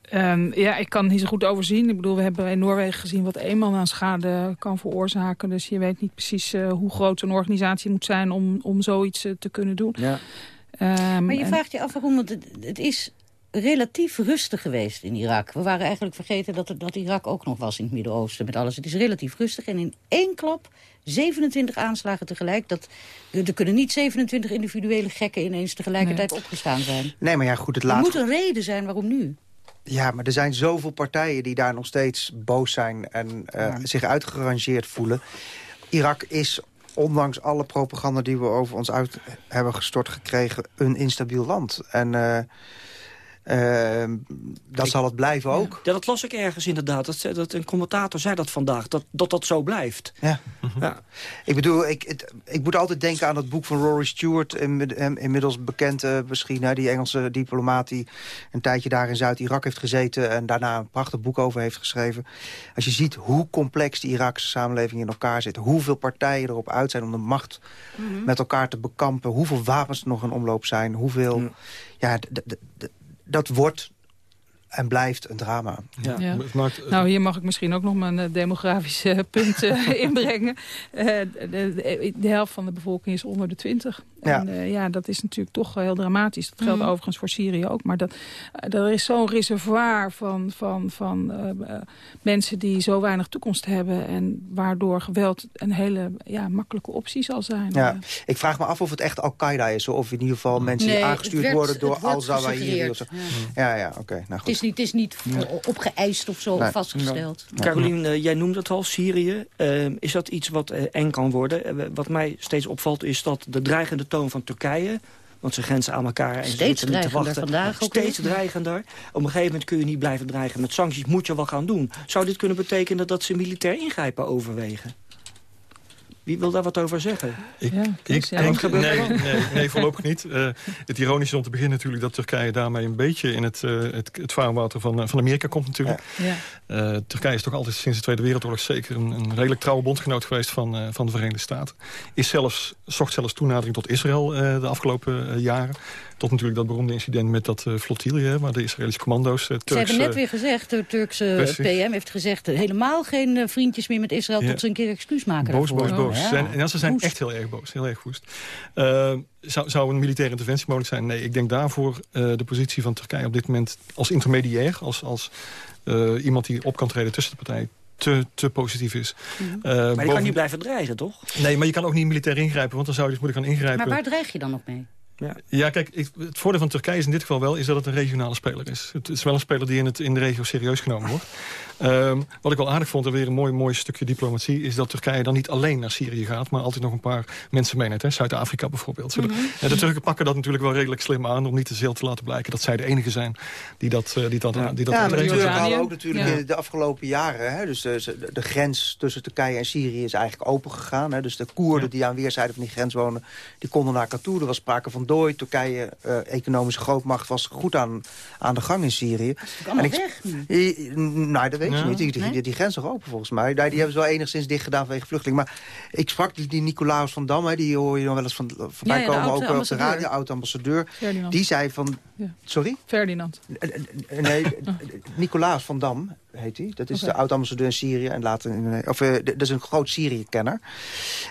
Ehm, ja, ik kan het niet zo goed overzien. Ik bedoel, we hebben in Noorwegen gezien wat één man aan schade kan veroorzaken. Dus je weet niet precies eh, hoe groot een organisatie moet zijn om, om zoiets eh, te kunnen doen. Ja. Ehm, Maar je en- vraagt je af waarom, want het, het is relatief rustig geweest in Irak. We waren eigenlijk vergeten dat, dat Irak ook nog was in het Midden-Oosten met alles. Het is relatief rustig en in één klap 27 aanslagen tegelijk. Dat, er kunnen niet 27 individuele gekken ineens tegelijkertijd opgestaan zijn. Nee, maar ja, goed, het Er laatste... moet een reden zijn waarom nu. Ja, maar er zijn zoveel partijen die daar nog steeds boos zijn... en eh, zich uitgerangeerd voelen. Irak is, ondanks alle propaganda die we over ons uit hebben gestort gekregen... een instabiel land. En eh, eh, dat zal het blijven ook. Ja, dat las ik ergens inderdaad. Dat, dat een commentator zei dat vandaag, dat dat, dat zo blijft. Ja. Ja. Ik bedoel, ik, het- ik moet altijd denken aan het boek van Rory Stewart... inmiddels bekend eh, misschien, hè, die Engelse diplomaat... die een tijdje daar in Zuid-Irak heeft gezeten... en daarna een prachtig boek over heeft geschreven. Als je ziet hoe complex de Irakse samenleving in elkaar zit... hoeveel partijen erop uit zijn om de macht Mhm. met elkaar te bekampen... hoeveel wapens er nog in omloop zijn, hoeveel... Ja, d- d- dat wordt en blijft een drama. Ja. Maakt- Nou, hier mag ik misschien ook nog mijn eh, demografische punten inbrengen. Eh, de, de, de helft van de bevolking is onder de 20. Ja. En eh, ja, dat is natuurlijk toch heel dramatisch. Dat geldt Mhm. overigens voor Syrië ook. Maar dat, eh, er is zo'n reservoir van, van, van eh, eh, mensen die zo weinig toekomst hebben... en waardoor geweld een hele ja, makkelijke optie zal zijn. Ja, Eh, ik vraag me af of het echt Al-Qaeda is... of in ieder geval mensen Nee, die aangestuurd werd- worden door Al-Zawahiri. of zo. gesuggereerd, Ja, ja, oké. nou goed. Is niet, het is niet opgeëist of zo, Nee. vastgesteld. Caroline, eh, jij noemde het al, Syrië. Eh, is dat iets wat eh, eng kan worden? Eh, wat mij steeds opvalt is dat de dreigende toon van Turkije... want ze grenzen aan elkaar en ze Steeds zitten niet te wachten. vandaag ook Steeds weer. dreigender. Op een gegeven moment kun je niet blijven dreigen met sancties. Moet je wel gaan doen. Zou dit kunnen betekenen dat ze militair ingrijpen overwegen? Wie wil daar wat over zeggen? Ik, Ja, ik ja, denk, nee, nee, nee, voorlopig niet. Eh, het ironische is om te beginnen natuurlijk dat Turkije daarmee een beetje in het, eh, het, het vaarwater van, eh, van Amerika komt natuurlijk. Ja. Eh, Turkije is toch altijd sinds de Tweede Wereldoorlog zeker een, een redelijk trouwe bondgenoot geweest van, eh, van de Verenigde Staten. Is zelfs, zocht zelfs toenadering tot Israël eh, de afgelopen jaren. Tot natuurlijk dat beroemde incident met dat uh, flottille, hè, waar de Israëlische commando's... Uh, Ze hebben net weer gezegd, de Turkse precies. PM heeft gezegd... helemaal geen uh, vriendjes meer met Israël Ja. tot ze een keer excuus maken Boos, daarvoor. boos, boos. Ja. Zijn, ja, ze zijn Woest. echt heel erg boos, heel erg woest. Uh, zou, zou een militaire interventie mogelijk zijn? Nee, ik denk daarvoor uh, de positie van Turkije op dit moment als intermediair... als, als uh, iemand die op kan treden tussen de partijen te, te positief is. Mhm. Maar je boven... kan niet blijven dreigen, toch? Nee, maar je kan ook niet militair ingrijpen, want dan zou je dus moeten gaan ingrijpen. Maar waar dreig je dan nog mee? Ja, ja kijk, het voordeel van Turkije is in dit geval wel... is dat het een regionale speler is. Het is wel een speler die in, het, in de regio serieus genomen wordt. Um, wat ik wel aardig vond, en weer een mooi, mooi stukje diplomatie... is dat Turkije dan niet alleen naar Syrië gaat... maar altijd nog een paar mensen meeneemt. Zuid-Afrika bijvoorbeeld. Mm -hmm. En de Turken pakken dat natuurlijk wel redelijk slim aan... om niet te veel te laten blijken dat zij de enige zijn die dat uh, die dat, ja. die dat ja, maar de Turken hadden ook natuurlijk ja. de afgelopen jaren... Hè, dus de, de, grens tussen Turkije en Syrië is eigenlijk open gegaan. Hè, dus de Koerden ja. die aan weerszijden van die grens wonen... die konden naar Katoen. Er was sprake van dooi. Turkije, uh, economische grootmacht, was goed aan, aan de gang in Syrië. En ik, weg nu? Nou, dat weet je niet. Die, die, die, die grens nog open volgens mij. Die, die hebben ze wel enigszins dicht gedaan vanwege vluchtelingen. Maar ik sprak die, die Nicolaus van Dam, hè, die hoor je nog wel eens van, voorbij ja, ja, komen. Ook op de radio, oud-ambassadeur. Die zei van... Ja. Sorry? Ferdinand. Nee, Nicolaas van Dam heet hij. Dat is okay. de oud-ambassadeur in Syrië. En later in, of, uh, dat is een groot Syrië-kenner.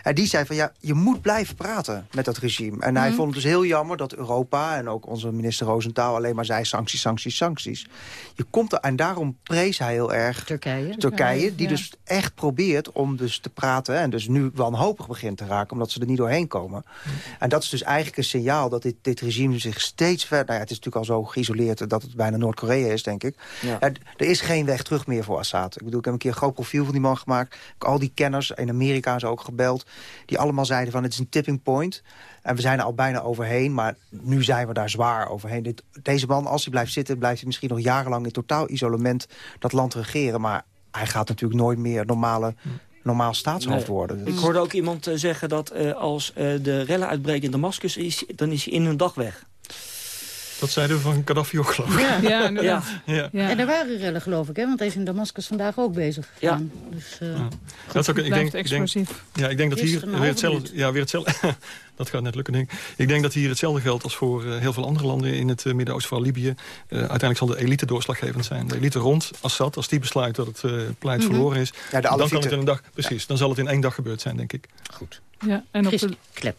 En die zei van ja, je moet blijven praten met dat regime. En mm hij vond het dus heel jammer dat Europa en ook onze minister Roosentaal alleen maar zei sancties, sancties, sancties. Je komt er, en daarom prees hij heel erg Turkije, Turkije die ja. dus echt probeert om dus te praten en dus nu wanhopig begint te raken omdat ze er niet doorheen komen. Mm -hmm. En dat is dus eigenlijk een signaal dat dit, dit regime zich steeds verder, nou ja, het is natuurlijk al zo geïsoleerd dat het bijna Noord-Korea is, denk ik. Ja. Er, er is geen weg terug meer voor Assad. Ik bedoel, ik heb een keer een groot profiel van die man gemaakt. Ik heb al die kenners in Amerika zo ook gebeld. Die allemaal zeiden van het is een tipping point. En we zijn er al bijna overheen, maar nu zijn we daar zwaar overheen. Dit, deze man, als hij blijft zitten, blijft hij misschien nog jarenlang in totaal isolement dat land regeren. Maar hij gaat natuurlijk nooit meer normale normaal staatshoofd nee. worden. Ik hoorde ook iemand uh, zeggen dat uh, als uh, de rellen uitbreken in Damascus... Is, dan is hij in een dag weg. Dat zeiden we van Gaddafi ook, geloof ik. Ja, ja, ja. En er waren rellen, geloof ik, hè? want hij is in Damascus vandaag ook bezig. Ja. Dus, uh, ja. Dat is ook, ik denk, ik denk, ja, ik denk dat hier weer hetzelfde... Ja, weer hetzelfde dat gaat net lukken, denk ik. Ik denk dat hier hetzelfde geldt als voor uh, heel veel andere landen in het uh, Midden-Oosten, vooral Libië. Uh, uiteindelijk zal de elite doorslaggevend zijn. De elite rond Assad, als die besluit dat het pleit mm -hmm. verloren is... Ja, dan kan het in een dag, precies, dan zal het in één dag gebeurd zijn, denk ik. Goed. Ja, en op de... Klep,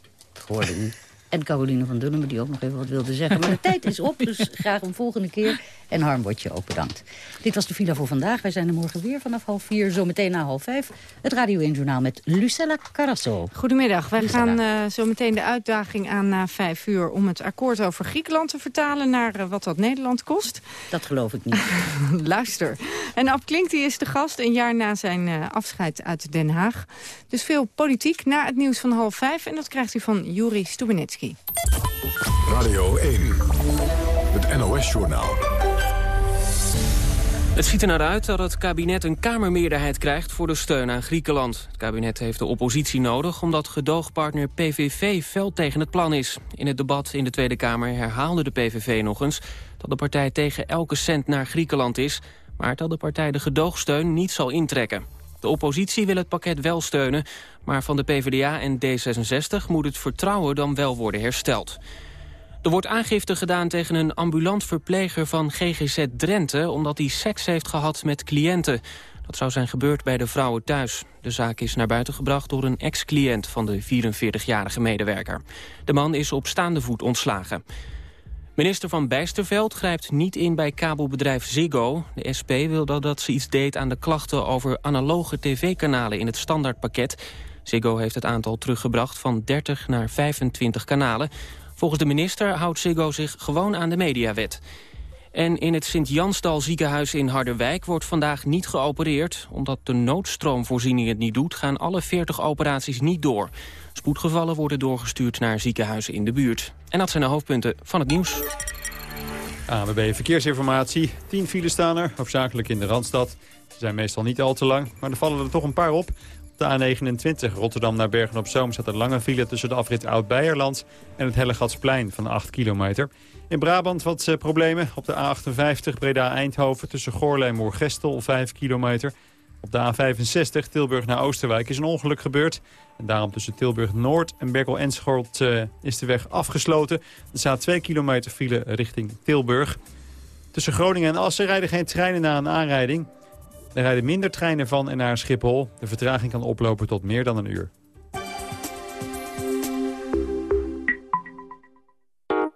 hoorde u. En Caroline van Dullemen, die ook nog even wat wilde zeggen. Maar de tijd is op, dus graag een volgende keer. En Harm wordt je ook bedankt. Dit was de villa voor vandaag. Wij zijn er morgen weer vanaf half vier, zometeen na half vijf. Het Radio 1 Journaal met Lucella Carasso. Goedemiddag. Wij gaan uh, zo meteen de uitdaging aan na vijf uur... om het akkoord over Griekenland te vertalen naar uh, wat dat Nederland kost. Dat geloof ik niet. Luister. En Ab Klink die is de gast een jaar na zijn uh, afscheid uit Den Haag. Dus veel politiek na het nieuws van half vijf. En dat krijgt u van Juri Stubenitski. Radio 1, het NOS-journaal. Het ziet er naar uit dat het kabinet een kamermeerderheid krijgt voor de steun aan Griekenland. Het kabinet heeft de oppositie nodig omdat gedoogpartner PVV fel tegen het plan is. In het debat in de Tweede Kamer herhaalde de PVV nog eens dat de partij tegen elke cent naar Griekenland is, maar dat de partij de gedoogsteun niet zal intrekken. De oppositie wil het pakket wel steunen, maar van de PvdA en D66 moet het vertrouwen dan wel worden hersteld. Er wordt aangifte gedaan tegen een ambulant verpleger van GGZ Drenthe... omdat hij seks heeft gehad met cliënten. Dat zou zijn gebeurd bij de vrouwen thuis. De zaak is naar buiten gebracht door een ex-cliënt van de 44-jarige medewerker. De man is op staande voet ontslagen. Minister van Bijsterveld grijpt niet in bij kabelbedrijf Ziggo. De SP wil dat ze iets deed aan de klachten over analoge tv-kanalen in het standaardpakket. Ziggo heeft het aantal teruggebracht van 30 naar 25 kanalen. Volgens de minister houdt Ziggo zich gewoon aan de mediawet. En in het Sint-Jansdal ziekenhuis in Harderwijk wordt vandaag niet geopereerd. Omdat de noodstroomvoorziening het niet doet, gaan alle 40 operaties niet door. Spoedgevallen worden doorgestuurd naar ziekenhuizen in de buurt. En dat zijn de hoofdpunten van het nieuws. ANWB Verkeersinformatie. 10 files staan er, hoofdzakelijk in de Randstad. Ze zijn meestal niet al te lang, maar er vallen er toch een paar op. De A29 Rotterdam naar Bergen-op-Zoom staat een lange file tussen de afrit Oud-Beierland en het Hellegatsplein van 8 kilometer. In Brabant wat uh, problemen. Op de A58 Breda-Eindhoven tussen Goorle en Moergestel 5 kilometer. Op de A65 Tilburg naar Oosterwijk is een ongeluk gebeurd. En daarom tussen Tilburg-Noord en Berkel-Enschot uh, is de weg afgesloten. Er staat 2 kilometer file richting Tilburg. Tussen Groningen en Assen rijden geen treinen na een aanrijding. Er rijden minder treinen van en naar Schiphol. De vertraging kan oplopen tot meer dan een uur.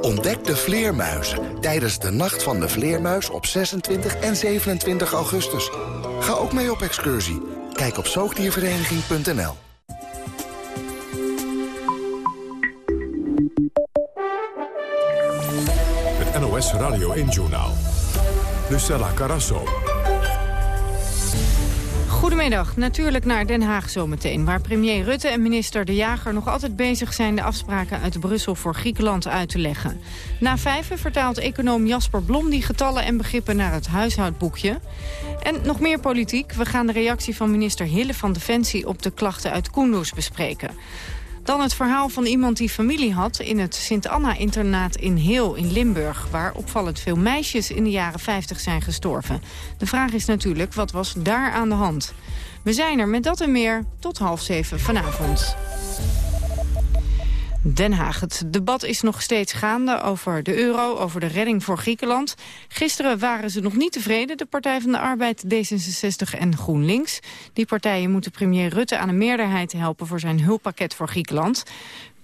Ontdek de vleermuizen tijdens de Nacht van de Vleermuis op 26 en 27 augustus. Ga ook mee op excursie. Kijk op zoogdiervereniging.nl. Het NOS Radio 1-journaal. Lucella Carasso. Goedemiddag, natuurlijk naar Den Haag zometeen... waar premier Rutte en minister De Jager nog altijd bezig zijn... de afspraken uit Brussel voor Griekenland uit te leggen. Na vijven vertaalt econoom Jasper Blom die getallen en begrippen... naar het huishoudboekje. En nog meer politiek. We gaan de reactie van minister Hille van Defensie... op de klachten uit Kunduz bespreken. Dan het verhaal van iemand die familie had in het Sint-Anna-internaat in Heel in Limburg... waar opvallend veel meisjes in de jaren 50 zijn gestorven. De vraag is natuurlijk, wat was daar aan de hand? We zijn er met dat en meer tot half zeven vanavond. Den Haag. Het debat is nog steeds gaande over de euro, over de redding voor Griekenland. Gisteren waren ze nog niet tevreden, de Partij van de Arbeid, D66 en GroenLinks. Die partijen moeten premier Rutte aan een meerderheid helpen voor zijn hulppakket voor Griekenland.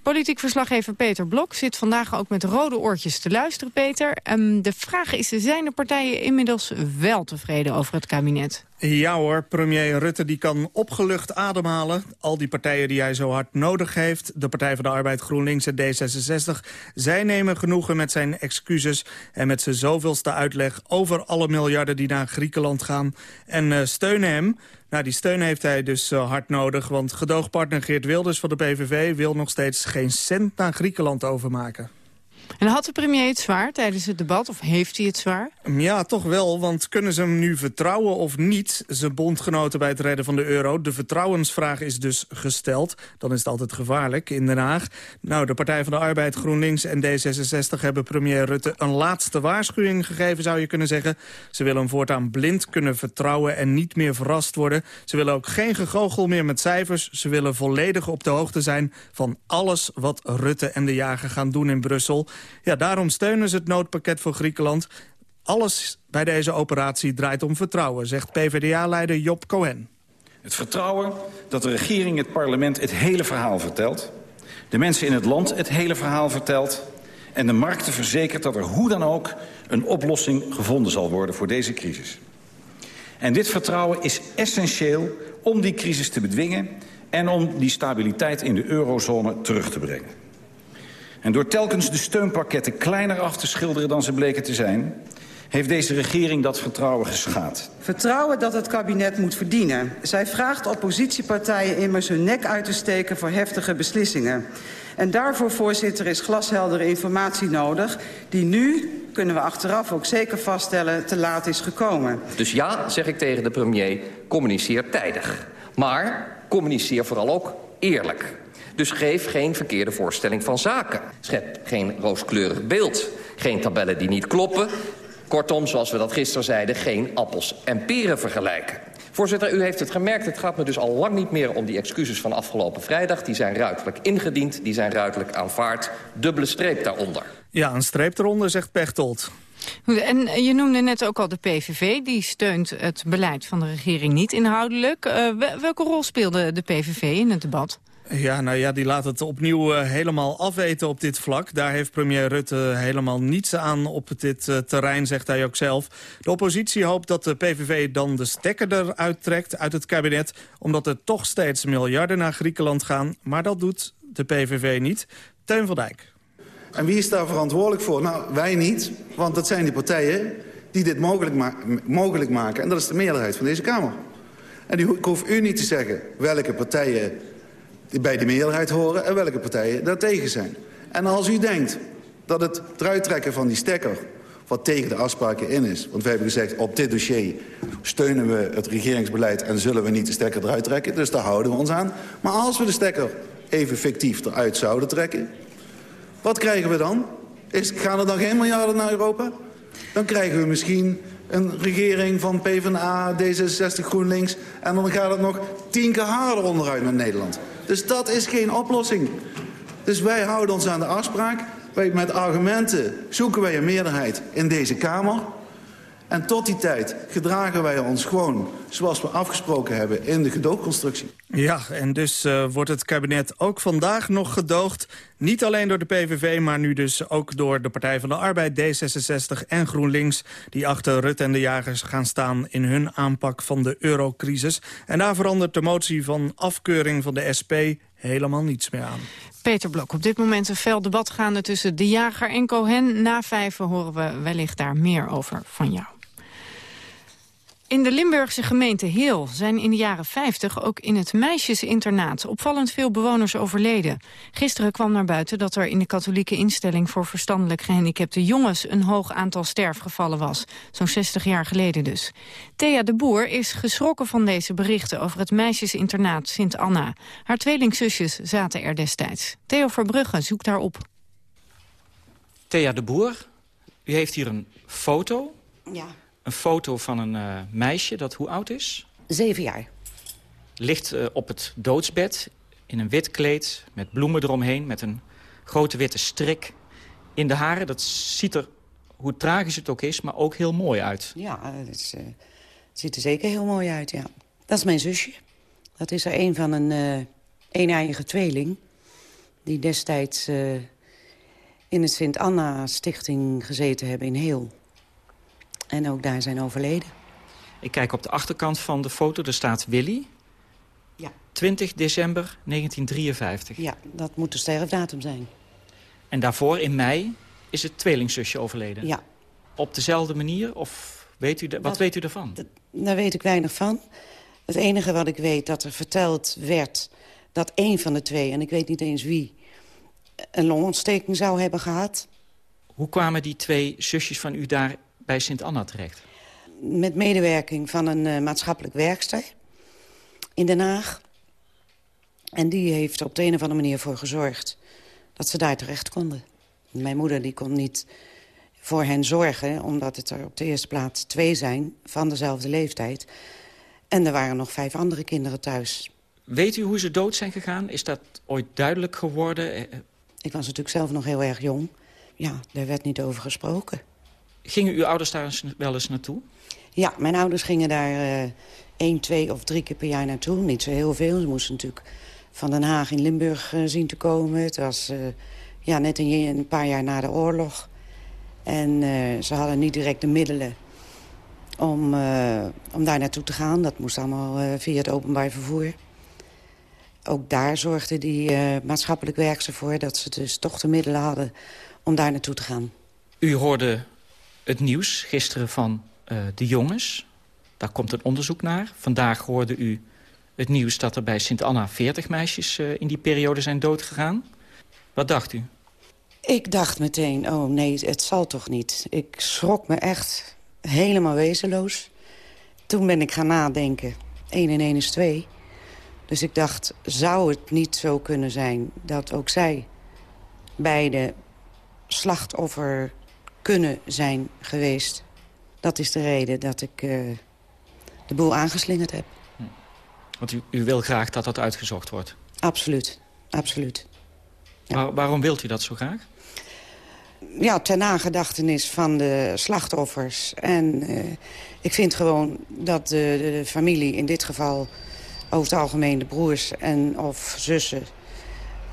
Politiek verslaggever Peter Blok zit vandaag ook met rode oortjes te luisteren, Peter. Um, de vraag is, zijn de partijen inmiddels wel tevreden over het kabinet? Ja hoor, premier Rutte die kan opgelucht ademhalen. Al die partijen die hij zo hard nodig heeft... de Partij van de Arbeid, GroenLinks en D66... zij nemen genoegen met zijn excuses... en met zijn zoveelste uitleg over alle miljarden die naar Griekenland gaan... en uh, steunen hem. Nou, die steun heeft hij dus uh, hard nodig... want gedoogpartner Geert Wilders van de PVV... wil nog steeds geen cent naar Griekenland overmaken. En had de premier het zwaar tijdens het debat, of heeft hij het zwaar? Ja, toch wel, want kunnen ze hem nu vertrouwen of niet? Zijn bondgenoten bij het redden van de euro. De vertrouwensvraag is dus gesteld. Dan is het altijd gevaarlijk in Den Haag. Nou, de Partij van de Arbeid, GroenLinks en D66... hebben premier Rutte een laatste waarschuwing gegeven, zou je kunnen zeggen. Ze willen hem voortaan blind kunnen vertrouwen en niet meer verrast worden. Ze willen ook geen gegoochel meer met cijfers. Ze willen volledig op de hoogte zijn van alles wat Rutte en de jager gaan doen in Brussel. Ja, daarom steunen ze het noodpakket voor Griekenland... Alles bij deze operatie draait om vertrouwen, zegt PvdA-leider Job Cohen. Het vertrouwen dat de regering het parlement het hele verhaal vertelt... de mensen in het land het hele verhaal vertelt... en de markten verzekert dat er hoe dan ook een oplossing gevonden zal worden voor deze crisis. En dit vertrouwen is essentieel om die crisis te bedwingen... en om die stabiliteit in de eurozone terug te brengen. En door telkens de steunpakketten kleiner af te schilderen dan ze bleken te zijn heeft deze regering dat vertrouwen geschaad. Vertrouwen dat het kabinet moet verdienen. Zij vraagt oppositiepartijen immers hun nek uit te steken voor heftige beslissingen. En daarvoor, voorzitter, is glasheldere informatie nodig... die nu, kunnen we achteraf ook zeker vaststellen, te laat is gekomen. Dus ja, zeg ik tegen de premier, communiceer tijdig. Maar communiceer vooral ook eerlijk. Dus geef geen verkeerde voorstelling van zaken. Schep geen rooskleurig beeld. Geen tabellen die niet kloppen. Kortom, zoals we dat gisteren zeiden, geen appels en peren vergelijken. Voorzitter, u heeft het gemerkt. Het gaat me dus al lang niet meer om die excuses van afgelopen vrijdag. Die zijn ruidelijk ingediend, die zijn ruidelijk aanvaard. Dubbele streep daaronder. Ja, een streep eronder, zegt Pechtold. En je noemde net ook al de PVV. Die steunt het beleid van de regering niet inhoudelijk. Uh, welke rol speelde de PVV in het debat? Ja, nou ja, die laat het opnieuw uh, helemaal afweten op dit vlak. Daar heeft premier Rutte helemaal niets aan op dit uh, terrein, zegt hij ook zelf. De oppositie hoopt dat de PVV dan de stekker eruit trekt uit het kabinet... omdat er toch steeds miljarden naar Griekenland gaan. Maar dat doet de PVV niet. Teun van Dijk. En wie is daar verantwoordelijk voor? Nou, wij niet, want dat zijn die partijen die dit mogelijk, mogelijk maken. En dat is de meerderheid van deze Kamer. En ik hoef u niet te zeggen welke partijen bij de meerderheid horen en welke partijen daartegen zijn. En als u denkt dat het eruit trekken van die stekker wat tegen de afspraken in is. Want we hebben gezegd, op dit dossier steunen we het regeringsbeleid... en zullen we niet de stekker eruit trekken. Dus daar houden we ons aan. Maar als we de stekker even fictief eruit zouden trekken... wat krijgen we dan? Is, gaan er dan geen miljarden naar Europa? Dan krijgen we misschien een regering van PvdA, D66, GroenLinks... en dan gaat het nog tien keer harder onderuit met Nederland. Dus dat is geen oplossing. Dus wij houden ons aan de afspraak. Wij, met argumenten zoeken wij een meerderheid in deze Kamer. En tot die tijd gedragen wij ons gewoon zoals we afgesproken hebben in de gedoogconstructie. Ja, en dus uh, wordt het kabinet ook vandaag nog gedoogd. Niet alleen door de PVV, maar nu dus ook door de Partij van de Arbeid, D66 en GroenLinks... die achter Rutte en de Jagers gaan staan in hun aanpak van de eurocrisis. En daar verandert de motie van afkeuring van de SP helemaal niets meer aan. Peter Blok, op dit moment een fel debat gaande tussen de jager en Cohen. Na vijf horen we wellicht daar meer over van jou. In de Limburgse gemeente Heel zijn in de jaren 50 ook in het meisjesinternaat opvallend veel bewoners overleden. Gisteren kwam naar buiten dat er in de katholieke instelling voor verstandelijk gehandicapte jongens een hoog aantal sterfgevallen was. Zo'n 60 jaar geleden dus. Thea de Boer is geschrokken van deze berichten over het meisjesinternaat Sint Anna. Haar tweelingzusjes zaten er destijds. Theo Verbrugge zoekt daar op. Thea de Boer, u heeft hier een foto. Ja een foto van een uh, meisje dat hoe oud is? Zeven jaar. Ligt uh, op het doodsbed in een wit kleed met bloemen eromheen... met een grote witte strik in de haren. Dat ziet er, hoe tragisch het ook is, maar ook heel mooi uit. Ja, het, is, uh, het ziet er zeker heel mooi uit, ja. Dat is mijn zusje. Dat is er een van een uh, eenijige tweeling... die destijds in het Sint-Anna-stichting gezeten hebben in Heel. En ook daar zijn overleden. Ik kijk op de achterkant van de foto, er staat Willy. Ja. 20 december 1953. Ja, dat moet de sterfdatum zijn. En daarvoor, in mei, is het tweelingzusje overleden? Ja. Op dezelfde manier? Of weet u wat weet u ervan? daar weet ik weinig van. Het enige wat ik weet, dat er verteld werd dat één van de twee... en ik weet niet eens wie, een longontsteking zou hebben gehad. Hoe kwamen die twee zusjes van u daar bij Sint-Anna terecht? Met medewerking van een uh, maatschappelijk werkster in Den Haag. En die heeft op de een of andere manier voor gezorgd dat ze daar terecht konden. Mijn moeder die kon niet voor hen zorgen... omdat het er op de eerste plaats twee zijn van dezelfde leeftijd. En er waren nog vijf andere kinderen thuis. Weet u hoe ze dood zijn gegaan? Is dat ooit duidelijk geworden? Eh, Ik was natuurlijk zelf nog heel erg jong. Ja, daar werd niet over gesproken. Gingen uw ouders daar wel eens naartoe? Ja, mijn ouders gingen daar uh, één, twee of drie keer per jaar naartoe. Niet zo heel veel. Ze moesten natuurlijk van Den Haag in Limburg uh, zien te komen. Het was uh, ja, net een, een, paar jaar na de oorlog. En ze hadden niet direct de middelen om, om daar naartoe te gaan. Dat moest allemaal via het openbaar vervoer ook daar zorgde die maatschappelijk werkster voor... dat ze dus toch de middelen hadden om daar naartoe te gaan. U hoorde het nieuws gisteren van uh, de jongens. Daar komt een onderzoek naar. Vandaag hoorde u het nieuws dat er bij Sint-Anna 40 meisjes uh, in die periode zijn doodgegaan. Wat dacht u? Ik dacht meteen, oh nee, het zal toch niet. Ik schrok me echt helemaal wezenloos. Toen ben ik gaan nadenken. 1 en 1 is 2. Dus ik dacht, zou het niet zo kunnen zijn dat ook zij beide slachtoffer kunnen zijn geweest? Dat is de reden dat ik uh, de boel aangeslingerd heb. Hm. Want u, u, wil graag dat dat uitgezocht wordt? Absoluut, absoluut. Ja. Waar, waarom wilt u dat zo graag? Ja, ter nagedachtenis van de slachtoffers. En uh, ik vind gewoon dat de, de, de familie in dit geval over het algemeen de broers en of zussen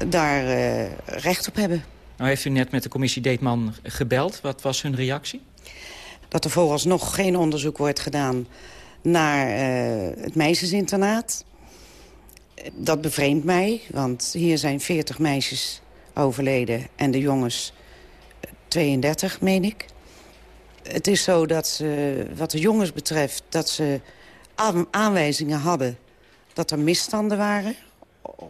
daar uh, recht op hebben. Nou heeft u net met de commissie Deetman gebeld. Wat was hun reactie? Dat er vooralsnog geen onderzoek wordt gedaan naar uh, het meisjesinternaat. Dat bevreemdt mij, want hier zijn 40 meisjes overleden en de jongens 32, meen ik. Het is zo dat ze, wat de jongens betreft, dat ze aanwijzingen hadden dat er misstanden waren,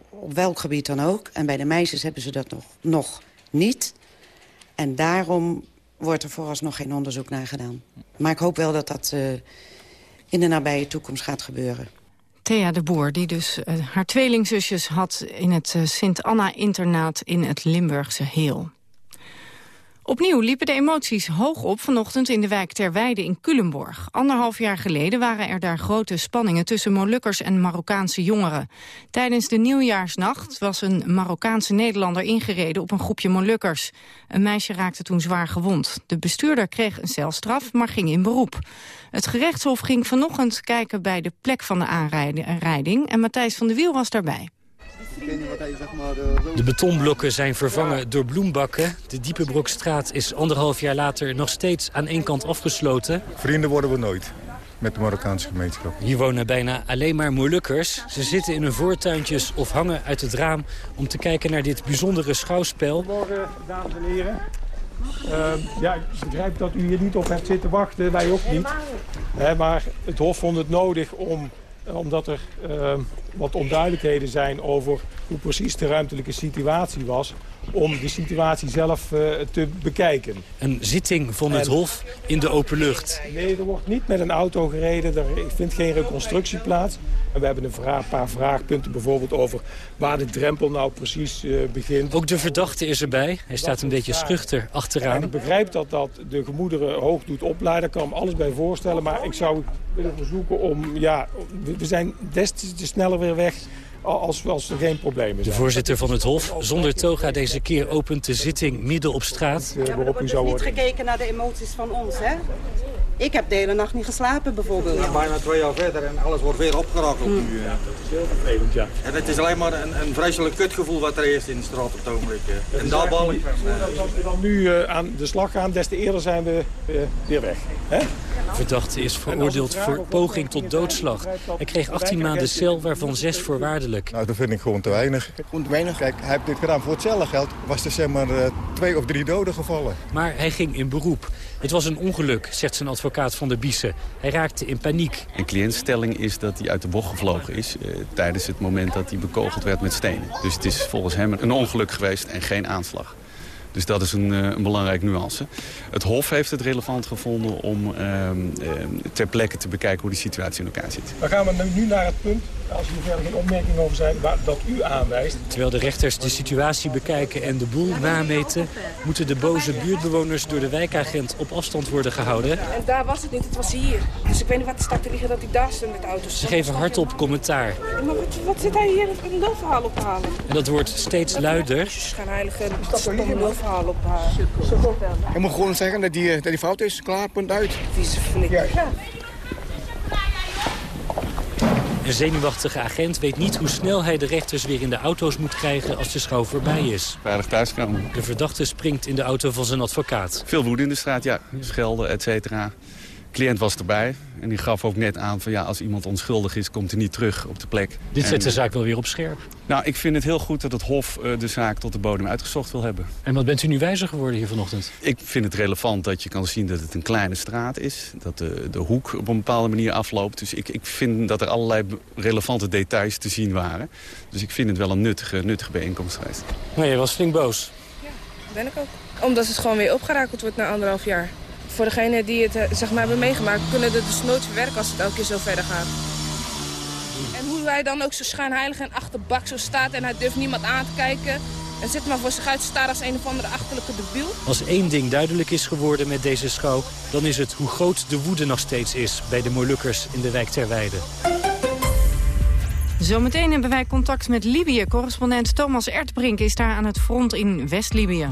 op welk gebied dan ook. En bij de meisjes hebben ze dat nog, nog niet. En daarom wordt er vooralsnog geen onderzoek naar gedaan. Maar ik hoop wel dat dat uh, in de nabije toekomst gaat gebeuren. Thea de Boer, die dus uh, haar tweelingzusjes had... in het uh, Sint-Anna-internaat in het Limburgse Heel. Opnieuw liepen de emoties hoog op vanochtend in de wijk Terweide in Culemborg. Anderhalf jaar geleden waren er daar grote spanningen tussen Molukkers en Marokkaanse jongeren. Tijdens de nieuwjaarsnacht was een Marokkaanse Nederlander ingereden op een groepje Molukkers. Een meisje raakte toen zwaar gewond. De bestuurder kreeg een celstraf, maar ging in beroep. Het gerechtshof ging vanochtend kijken bij de plek van de aanrijding en Matthijs van de Wiel was daarbij. De betonblokken zijn vervangen door bloembakken. De Diepenbrokstraat is anderhalf jaar later nog steeds aan één kant afgesloten. Vrienden worden we nooit met de Marokkaanse gemeenschap. Hier wonen bijna alleen maar Molukkers. Ze zitten in hun voortuintjes of hangen uit het raam om te kijken naar dit bijzondere schouwspel. Goedemorgen, dames en heren. Uh, ja, ik begrijp dat u hier niet op hebt zitten wachten, wij ook niet. He, maar het Hof vond het nodig om omdat er uh, wat onduidelijkheden zijn over hoe precies de ruimtelijke situatie was om de situatie zelf uh, te bekijken. Een zitting van het en, Hof in de open lucht. Nee, er wordt niet met een auto gereden. Er vindt geen reconstructie plaats. En we hebben een vraag, paar vraagpunten bijvoorbeeld over waar de drempel nou precies uh, begint. Ook de verdachte is erbij. Hij staat een beetje schuchter achteraan. En ik begrijp dat dat de gemoederen hoog doet opleiden. Daar kan ik me alles bij voorstellen. Maar ik zou willen verzoeken om... Ja, we zijn des te sneller weer weg als, als er geen problemen zijn. De voorzitter van het Hof, zonder toga deze keer opent de zitting midden op straat. Ja, maar er wordt dus niet gekeken naar de emoties van ons, hè? Ik heb de hele nacht niet geslapen, bijvoorbeeld. Ja, bijna twee jaar verder en alles wordt weer opgerakeld nu. Ja, dat is heel vervelend, ja. En het is alleen maar een, een vreselijk kutgevoel wat er eerst in de straat op het ogenblik. En daar bal ik Als we dan nu uh, aan de slag gaan, des te eerder zijn we uh, weer weg. Hè? Verdachte is veroordeeld voor poging tot doodslag. Hij kreeg 18 maanden cel, waarvan 6 voorwaardelijk. Nou, dat vind ik gewoon te weinig. Gewoon te weinig? Kijk, hij heeft dit gedaan voor hetzelfde geld. Was er zeg maar uh, twee of drie doden gevallen. Maar hij ging in beroep. Het was een ongeluk, zegt zijn advocaat van de Biesen. Hij raakte in paniek. Een cliëntstelling is dat hij uit de bocht gevlogen is... Uh, tijdens het moment dat hij bekogeld werd met stenen. Dus het is volgens hem een ongeluk geweest en geen aanslag. Dus dat is een, een belangrijke nuance. Het Hof heeft het relevant gevonden om ehm, ter plekke te bekijken hoe de situatie in elkaar zit. Dan gaan we nu naar het punt, als er verder geen opmerkingen over zijn, waar, dat u aanwijst. Terwijl de rechters de situatie bekijken en de boel nameten... moeten de boze buurtbewoners door de wijkagent op afstand worden gehouden. En daar was het niet, het was hier. Dus ik weet niet wat er staat te liggen dat ik daar stond met de auto's. Ze geven hardop commentaar. Maar wat, wat zit hij hier een lulverhaal op te halen? En dat wordt steeds luider. Ze gaan heilige een lulverhaal op. Je moet gewoon zeggen dat die, dat die fout is. Klaar, punt uit. Vieze flikker. Ja. Een zenuwachtige agent weet niet hoe snel hij de rechters weer in de auto's moet krijgen als de schouw voorbij is. Veilig thuiskomen. De verdachte springt in de auto van zijn advocaat. Veel woede in de straat, ja. Schelden, et cetera cliënt was erbij en die gaf ook net aan van ja, als iemand onschuldig is, komt hij niet terug op de plek. Dit zet de zaak wel weer op scherp. Nou, ik vind het heel goed dat het Hof uh, de zaak tot de bodem uitgezocht wil hebben. En wat bent u nu wijzer geworden hier vanochtend? Ik vind het relevant dat je kan zien dat het een kleine straat is. Dat de, de hoek op een bepaalde manier afloopt. Dus ik, ik vind dat er allerlei relevante details te zien waren. Dus ik vind het wel een nuttige, nuttige bijeenkomst geweest. Maar je was flink boos. Ja, ben ik ook. Omdat het gewoon weer opgerakeld wordt na anderhalf jaar voor degenen die het eh, zeg maar, hebben meegemaakt... kunnen het dus nooit verwerken als het elke keer zo verder gaat. En hoe hij dan ook zo schijnheilig en achterbak zo staat... en hij durft niemand aan te kijken... en zit maar voor zich uit te staren als een of andere achterlijke debiel. Als één ding duidelijk is geworden met deze schouw... dan is het hoe groot de woede nog steeds is bij de Molukkers in de wijk Terweide. Zometeen hebben wij contact met Libië. Correspondent Thomas Ertbrink is daar aan het front in West-Libië.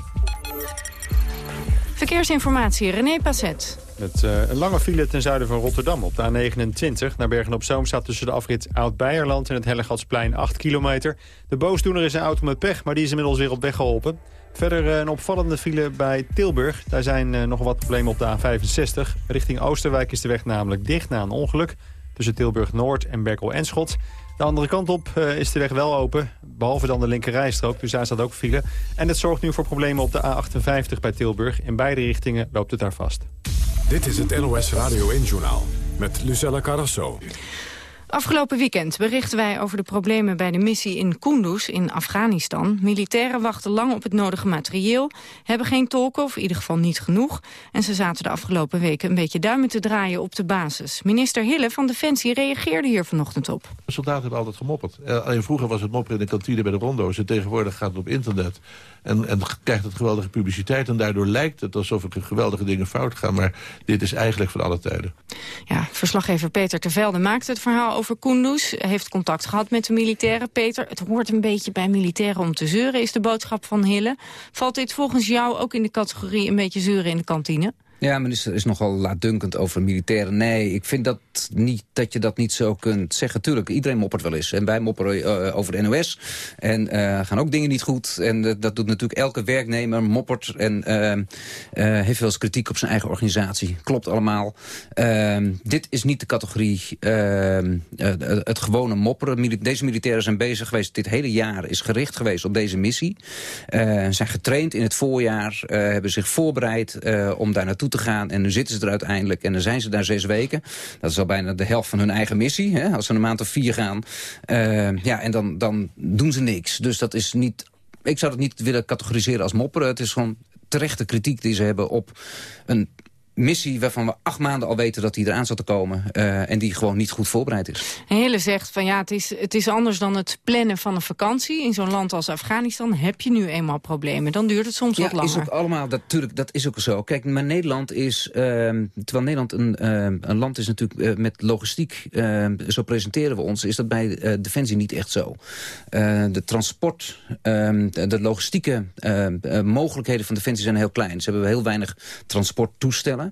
Verkeersinformatie, René Passet. Met uh, een lange file ten zuiden van Rotterdam op de A29. Naar Bergen-op-Zoom staat tussen de afrit Oud-Beierland en het Hellegatsplein 8 kilometer. De boosdoener is een auto met pech, maar die is inmiddels weer op weg geholpen. Verder uh, een opvallende file bij Tilburg. Daar zijn uh, nog wat problemen op de A65. Richting Oosterwijk is de weg namelijk dicht na een ongeluk. Tussen Tilburg-Noord en Berkel-Enschot. De andere kant op is de weg wel open, behalve dan de linkerrijstrook. Dus daar staat ook file. En het zorgt nu voor problemen op de A58 bij Tilburg. In beide richtingen loopt het daar vast. Dit is het NOS Radio 1-journaal met Lucella Carrasso. Afgelopen weekend berichten wij over de problemen bij de missie in Kunduz in Afghanistan. Militairen wachten lang op het nodige materieel, hebben geen tolken of in ieder geval niet genoeg. En ze zaten de afgelopen weken een beetje duimen te draaien op de basis. Minister Hille van Defensie reageerde hier vanochtend op. Soldaten hebben altijd gemopperd. Eh, alleen vroeger was het mopperen in de kantine bij de rondo's en tegenwoordig gaat het op internet. En, en krijgt het geweldige publiciteit en daardoor lijkt het alsof er geweldige dingen fout gaan. Maar dit is eigenlijk van alle tijden. Ja, verslaggever Peter Tervelde maakt het verhaal over Kunduz. Heeft contact gehad met de militairen. Peter, het hoort een beetje bij militairen om te zeuren, is de boodschap van Hille. Valt dit volgens jou ook in de categorie een beetje zeuren in de kantine? Ja, minister is nogal laatdunkend over militairen. Nee, ik vind dat, niet, dat je dat niet zo kunt zeggen. Tuurlijk, iedereen moppert wel eens. En wij mopperen uh, over de NOS. En uh, gaan ook dingen niet goed. En uh, dat doet natuurlijk elke werknemer, moppert. En heeft wel eens kritiek op zijn eigen organisatie. Klopt allemaal. Ehm, dit is niet de categorie ehm, het gewone mopperen. Deze militairen zijn bezig geweest. Dit hele jaar is gericht geweest op deze missie. zijn getraind in het voorjaar. hebben zich voorbereid om daar naartoe te gaan. En nu zitten ze er uiteindelijk en dan zijn ze daar zes weken. Dat is al bijna de helft van hun eigen missie. Hè, als ze een maand of vier gaan. Uh, ja, en dan, dan doen ze niks. Dus dat is niet... Ik zou het niet willen categoriseren als mopperen. Het is gewoon terechte kritiek die ze hebben op een missie waarvan we acht maanden al weten dat die eraan zat te komen... Uh, en die gewoon niet goed voorbereid is. Hele zegt van ja, het is, het is anders dan het plannen van een vakantie. In zo'n land als Afghanistan heb je nu eenmaal problemen. Dan duurt het soms ja, wat langer. is ook allemaal, natuurlijk, dat is ook zo. Kijk, maar Nederland is, uh, terwijl Nederland een, uh, een land is natuurlijk uh, met logistiek... zo presenteren we ons, is dat bij Defensie niet echt zo. de transport, ehm, de logistieke mogelijkheden van Defensie zijn heel klein. Ze hebben heel weinig transporttoestellen.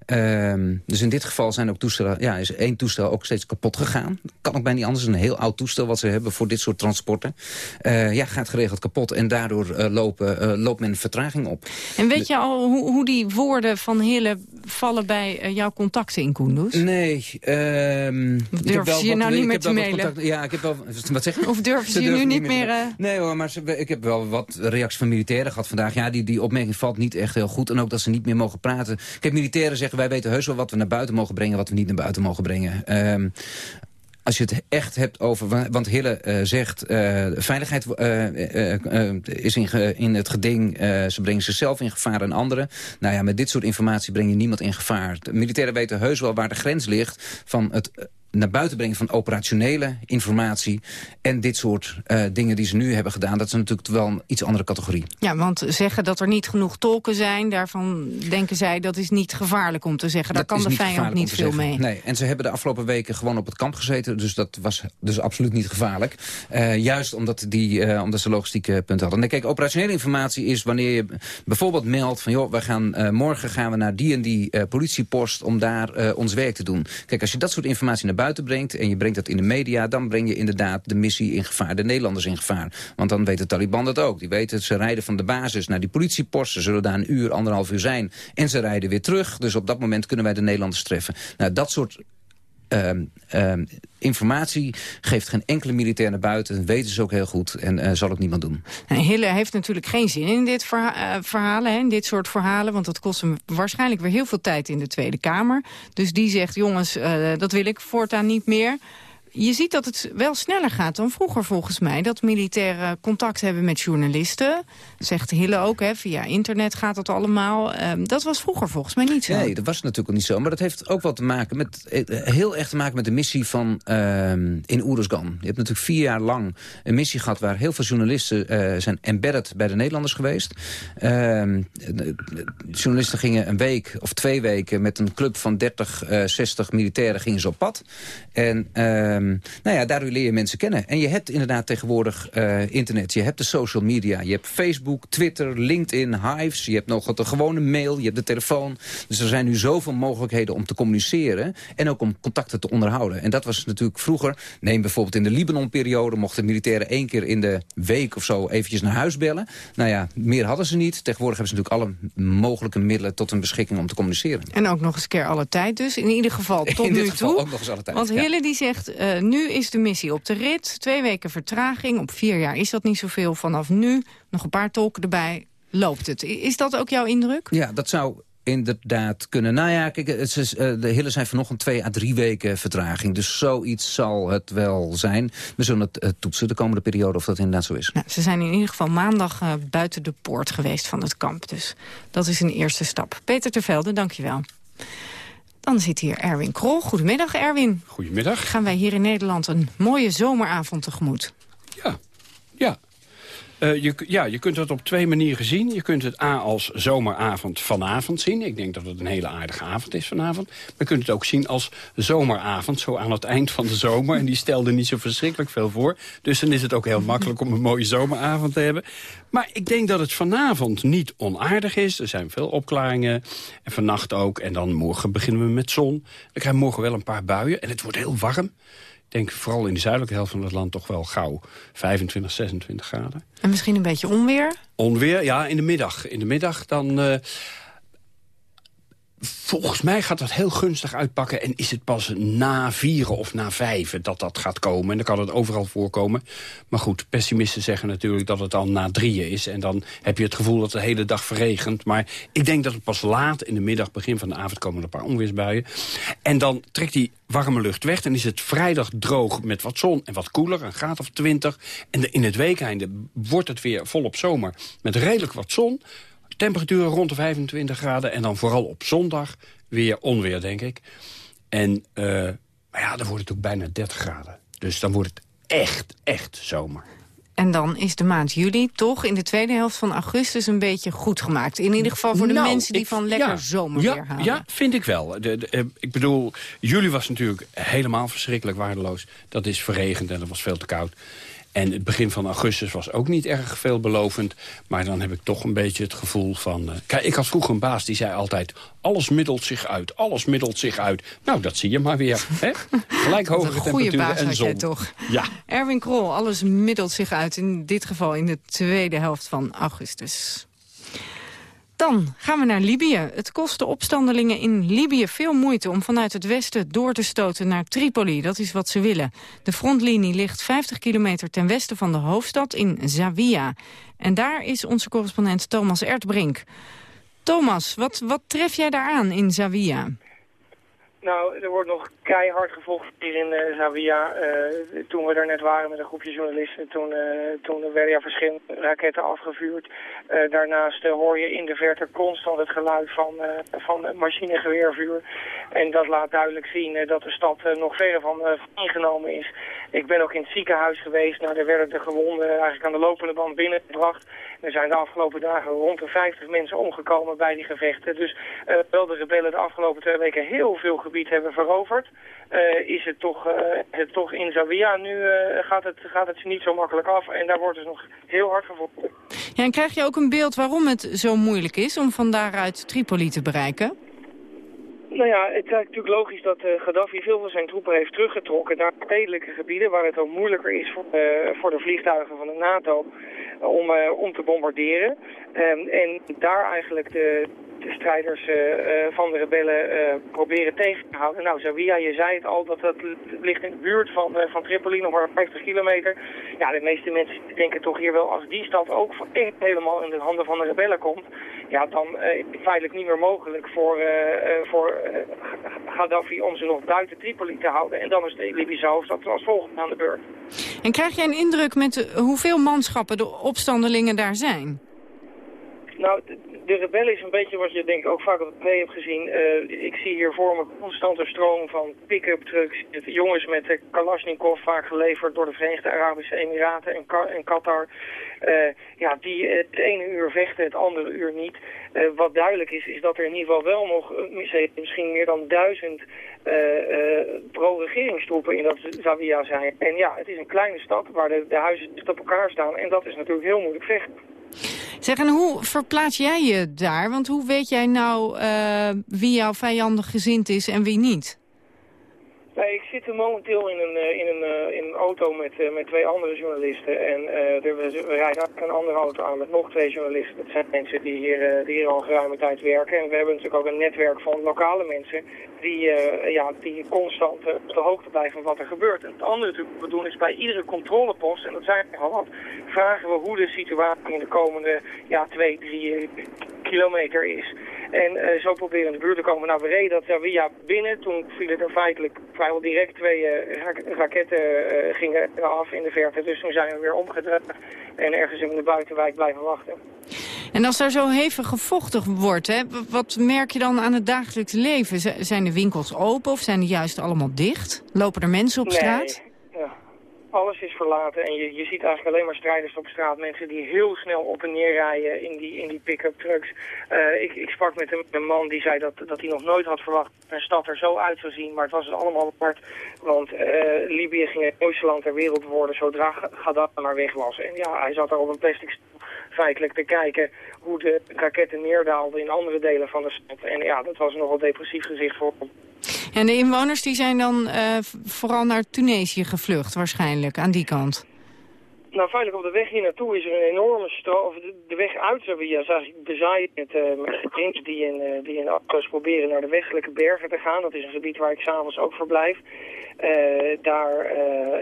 Ehm, dus in dit geval zijn ook toestellen, ja, is één toestel ook steeds kapot gegaan. Kan ook bijna niet anders. Een heel oud toestel wat ze hebben voor dit soort transporten. Uh, ja, gaat geregeld kapot en daardoor uh, lopen, uh, loopt men vertraging op. En weet je al hoe, hoe die woorden van Hille vallen bij jouw contacten in Kunduz? Nee. Um, durf je je nou niet meer te mailen? Ja, ik heb wel... Wat zeg je? Of durf je nu niet meer... Nee hoor, maar ze, ik heb wel wat reacties van militairen gehad vandaag. Ja, die, die opmerking valt niet echt heel goed. En ook dat ze niet meer mogen praten. Kijk, militairen zeggen wij weten heus wel wat we naar buiten mogen brengen... wat we niet naar buiten mogen brengen. Um, als je het echt hebt over... Want Hille uh, zegt, uh, veiligheid uh, is in, in, het geding. ze brengen zichzelf in gevaar en anderen. Nou ja, met dit soort informatie breng je niemand in gevaar. De militairen weten heus wel waar de grens ligt... van het naar buiten brengen van operationele informatie... en dit soort uh, dingen die ze nu hebben gedaan... dat is natuurlijk wel een iets andere categorie. Ja, want zeggen dat er niet genoeg tolken zijn... daarvan denken zij dat is niet gevaarlijk om te zeggen. Daar kan de vijand niet veel mee. Nee, en ze hebben de afgelopen weken gewoon op het kamp gezeten... dus dat was dus absoluut niet gevaarlijk. Uh, juist omdat, die, uh, omdat ze logistieke punten hadden. En kijk, operationele informatie is wanneer je bijvoorbeeld meldt... van joh, we gaan, morgen gaan we naar die en die politiepost... om daar ons werk te doen. Kijk, als je dat soort informatie naar buiten brengt... en je brengt dat in de media... dan breng je inderdaad de missie in gevaar, de Nederlanders in gevaar. Want dan weet de Taliban dat ook. Die weten, ze rijden van de basis naar die politiepost. Ze zullen daar een uur, anderhalf uur zijn. En ze rijden weer terug. Dus op dat moment kunnen wij de Nederlanders treffen. Nou, dat soort Uh, uh, informatie geeft geen enkele militair naar buiten. Dat weten ze ook heel goed en uh, zal ook niemand doen. Nou, Hille heeft natuurlijk geen zin in dit uh, verhalen, hè, in dit soort verhalen. Want dat kost hem waarschijnlijk weer heel veel tijd in de Tweede Kamer. Dus die zegt, jongens, uh, dat wil ik voortaan niet meer je ziet dat het wel sneller gaat dan vroeger volgens mij. Dat militairen contact hebben met journalisten. Zegt Hille ook, hè, via internet gaat dat allemaal. Um, dat was vroeger volgens mij niet zo. Nee, dat was natuurlijk niet zo. Maar dat heeft ook wat te maken met, eh, heel erg te maken met de missie van uh, in Oeruzgan. Je hebt natuurlijk vier jaar lang een missie gehad... waar heel veel journalisten uh, zijn embedded bij de Nederlanders geweest. Uh, journalisten gingen een week of twee weken... met een club van 30, 60 militairen gingen ze op pad. En... Ehm, nou ja, daardoor leer je mensen kennen. En je hebt inderdaad tegenwoordig internet. Je hebt de social media. Je hebt Facebook, Twitter, LinkedIn, Hives. Je hebt nog een gewone mail. Je hebt de telefoon. Dus er zijn nu zoveel mogelijkheden om te communiceren. En ook om contacten te onderhouden. En dat was natuurlijk vroeger. Neem bijvoorbeeld in de Libanon-periode. Mochten militairen één keer in de week of zo eventjes naar huis bellen. Nou ja, meer hadden ze niet. Tegenwoordig hebben ze natuurlijk alle mogelijke middelen tot hun beschikking om te communiceren. En ook nog eens keer alle tijd dus. In ieder geval tot in nu geval toe. Ook nog eens alle tijd. Want Hille die zegt, uh, nu is de missie op de rit. Twee weken vertraging. Op vier jaar is dat niet zoveel. Vanaf nu nog een paar tolken erbij. Loopt het. Is dat ook jouw indruk? Ja, dat zou inderdaad kunnen. Nou ja, kijk, het is, uh, de Hille zijn vanochtend twee à drie weken vertraging. Dus zoiets zal het wel zijn. We zullen het uh, toetsen de komende periode of dat inderdaad zo is. Nou, ze zijn in ieder geval maandag uh, buiten de poort geweest van het kamp. Dus dat is een eerste stap. Peter Tervelde, dank je wel. Dan zit hier Erwin Krol. Goedemiddag, Erwin. Goedemiddag. Gaan wij hier in Nederland een mooie zomeravond tegemoet? Ja. Uh, je, ja, je kunt het op twee manieren zien. Je kunt het A als zomeravond vanavond zien. Ik denk dat het een hele aardige avond is vanavond. Maar je kunt het ook zien als zomeravond, zo aan het eind van de zomer. En die stelde niet zo verschrikkelijk veel voor. Dus dan is het ook heel makkelijk om een mooie zomeravond te hebben. Maar ik denk dat het vanavond niet onaardig is. Er zijn veel opklaringen. En vannacht ook. En dan morgen beginnen we met zon. Dan krijgen we morgen wel een paar buien. En het wordt heel warm denk vooral in de zuidelijke helft van het land toch wel gauw 25, 26 graden. En misschien een beetje onweer? Onweer, ja, in de middag. In de middag dan... Uh, volgens mij gaat dat heel gunstig uitpakken. En is het pas na vieren of na vijven dat dat gaat komen. En dan kan het overal voorkomen. Maar goed, pessimisten zeggen natuurlijk dat het al na drieën is. En dan heb je het gevoel dat de hele dag verregent. Maar ik denk dat het pas laat in de middag, begin van de avond... komen een paar onweersbuien. En dan trekt die warme lucht weg. Dan is het vrijdag droog met wat zon en wat koeler, een graad of 20. En in het weekeinde wordt het weer volop zomer met redelijk wat zon temperaturen rond de 25 graden. En dan vooral op zondag weer onweer, denk ik. En uh, maar ja, dan wordt het ook bijna 30 graden. Dus dan wordt het echt, echt zomer. En dan is de maand juli toch in de tweede helft van augustus een beetje goed gemaakt. In ieder geval voor de nou, mensen die ik, van lekker ja, zomerweer ja, halen. Ja, vind ik wel. De, de, uh, ik bedoel, juli was natuurlijk helemaal verschrikkelijk waardeloos. Dat is verregend en dat was veel te koud. En het begin van augustus was ook niet erg veelbelovend. Maar dan heb ik toch een beetje het gevoel van... Uh, kijk, ik had vroeger een baas die zei altijd... alles middelt zich uit, alles middelt zich uit. Nou, dat zie je maar weer. Hè? Gelijk hogere temperaturen en zon. toch? Ja. Erwin Krol, alles middelt zich uit. In dit geval in de tweede helft van augustus. Dan gaan we naar Libië. Het kost de opstandelingen in Libië veel moeite om vanuit het westen door te stoten naar Tripoli. Dat is wat ze willen. De frontlinie ligt 50 kilometer ten westen van de hoofdstad in Zawiya. En daar is onze correspondent Thomas Ertbrink. Thomas, wat, wat tref jij daar aan in Zawiya? Nou, er wordt nog keihard gevolgd hier in uh, toen we er net waren met een groepje journalisten, toen, uh, toen werden ja, verschillende raketten afgevuurd. daarnaast hoor je in de verte constant het geluid van, van machinegeweervuur. En dat laat duidelijk zien dat de stad nog verder van ingenomen is. Ik ben ook in het ziekenhuis geweest. Nou, daar werden de gewonden eigenlijk aan de lopende band binnengebracht. Er zijn de afgelopen dagen rond de 50 mensen omgekomen bij die gevechten. Dus uh, wel de rebellen de afgelopen twee weken heel veel gebied hebben veroverd. Uh, is het toch, uh, het toch in Zawiya. Nu gaat, het, gaat het niet zo makkelijk af en daar wordt dus nog heel hard gevochten. Ja, en krijg je ook een beeld waarom het zo moeilijk is om van daaruit Tripoli te bereiken? Nou ja, het is natuurlijk logisch dat Gaddafi veel van zijn troepen heeft teruggetrokken naar stedelijke gebieden waar het ook moeilijker is voor, voor de vliegtuigen van de NATO om, uh, om te bombarderen. Um, en daar eigenlijk de, de strijders van de rebellen proberen tegen te houden. Nou, Zawiya, je zei het al, dat dat ligt in de buurt van, van Tripoli, nog maar 50 kilometer. Ja, de meeste mensen denken toch hier wel, als die stad ook echt helemaal in de handen van de rebellen komt, ja, dan is het feitelijk niet meer mogelijk voor, voor Gaddafi om ze nog buiten Tripoli te houden. En dan is de Libische hoofdstad als volgende aan de beurt. En krijg jij een indruk met hoeveel manschappen de opstandelingen daar zijn? Nou, de rebellen is een beetje wat je denk ik ook vaak op het tv hebt gezien. Uh, ik zie hier voor me constante stroom van pick-up trucks. Jongens met de Kalashnikov, vaak geleverd door de Verenigde Arabische Emiraten en, Qatar. Uh, ja, die het ene uur vechten, het andere uur niet. Uh, wat duidelijk is, is dat er in ieder geval wel nog misschien meer dan duizend pro-regeringstroepen in dat Zawiya zijn. En ja, het is een kleine stad waar de, huizen op elkaar staan. En dat is natuurlijk heel moeilijk vechten. Zeg, en hoe verplaats jij je daar? Want hoe weet jij nou uh, wie jouw vijandig gezind is en wie niet? Nee, ik zit momenteel in een, in een, in een auto met, met twee andere journalisten. En we, rijden een andere auto aan met nog twee journalisten. Dat zijn mensen die hier, die hier al geruime tijd werken. En we hebben natuurlijk ook een netwerk van lokale mensen die, ja, die constant op de hoogte blijven van wat er gebeurt. En het andere natuurlijk wat we doen is bij iedere controlepost, en dat zijn er al wat, vragen we hoe de situatie in de komende ja, twee, drie kilometer is. En uh, zo proberen in de buurt te komen. Nou, we reden dat Zawiya binnen. Toen vielen er feitelijk vrijwel direct twee uh, raketten uh, gingen af in de verte. Dus toen zijn we weer omgedraaid en ergens in de buitenwijk blijven wachten. En als daar zo hevig gevochten wordt, hè, wat merk je dan aan het dagelijks leven? zijn de winkels open of zijn die juist allemaal dicht? Lopen er mensen op straat? Alles is verlaten en je, je ziet eigenlijk alleen maar strijders op straat. Mensen die heel snel op en neer rijden in die, in die pick-up trucks. Uh, ik, ik sprak met een, man die zei dat, dat hij nog nooit had verwacht dat een stad er zo uit zou zien. Maar het was het allemaal apart, want uh, Libië ging het mooiste land ter wereld worden zodra Gaddafi maar weg was. En ja, hij zat daar op een plastic feitelijk te kijken hoe de raketten neerdaalden in andere delen van de stad. En ja, dat was nogal depressief gezicht voor. En de inwoners die zijn dan uh, vooral naar Tunesië gevlucht waarschijnlijk, aan die kant? Nou, feitelijk op de weg hier naartoe is er een enorme stroom, of de, weg uit Zawiya zag ik bezaaid met, uh, met die in, uh, die in proberen naar de westelijke bergen te gaan. Dat is een gebied waar ik s'avonds ook verblijf. Uh, daar,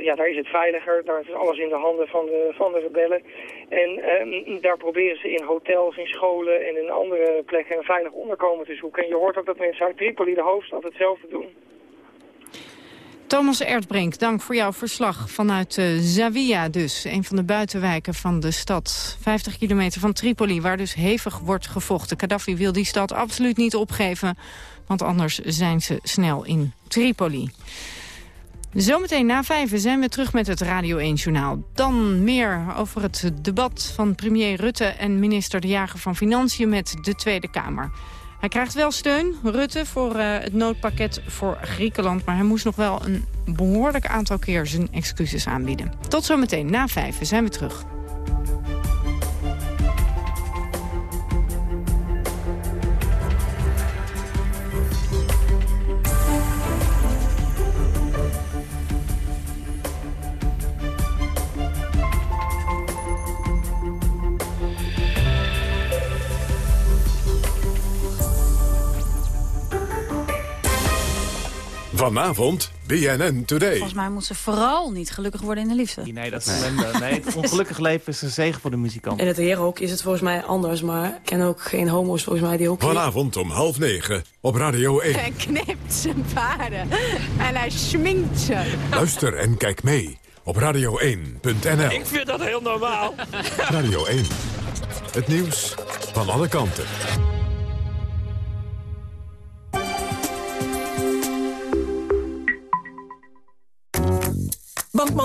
ja, daar is het veiliger, daar is alles in de handen van de, van de rebellen. En ehm, daar proberen ze in hotels, in scholen en in andere plekken een veilig onderkomen te zoeken. En je hoort ook dat mensen uit Tripoli, de hoofdstad, hetzelfde doen. Thomas Erdbrink, dank voor jouw verslag vanuit uh, Zawiya dus. Een van de buitenwijken van de stad. 50 kilometer van Tripoli, waar dus hevig wordt gevochten. Gaddafi wil die stad absoluut niet opgeven, want anders zijn ze snel in Tripoli. Zometeen na vijven zijn we terug met het Radio 1-journaal. Dan meer over het debat van premier Rutte en minister De Jager van Financiën met de Tweede Kamer. Hij krijgt wel steun, Rutte, voor uh, het noodpakket voor Griekenland... maar hij moest nog wel een behoorlijk aantal keer zijn excuses aanbieden. Tot zometeen, na vijf, zijn we terug. Vanavond BNN Today. Volgens mij moet ze vooral niet gelukkig worden in de liefde. Nee, dat is ellende. Nee, het ongelukkig leven is een zegen voor de muzikant. In het herenhok is het volgens mij anders, maar ik ken ook geen homo's volgens mij die ook... Vanavond om half negen op Radio 1. Hij knipt zijn paarden en hij schminkt ze. Luister en kijk mee op radio1.nl. Ik vind dat heel normaal. Radio 1. Het nieuws van alle kanten.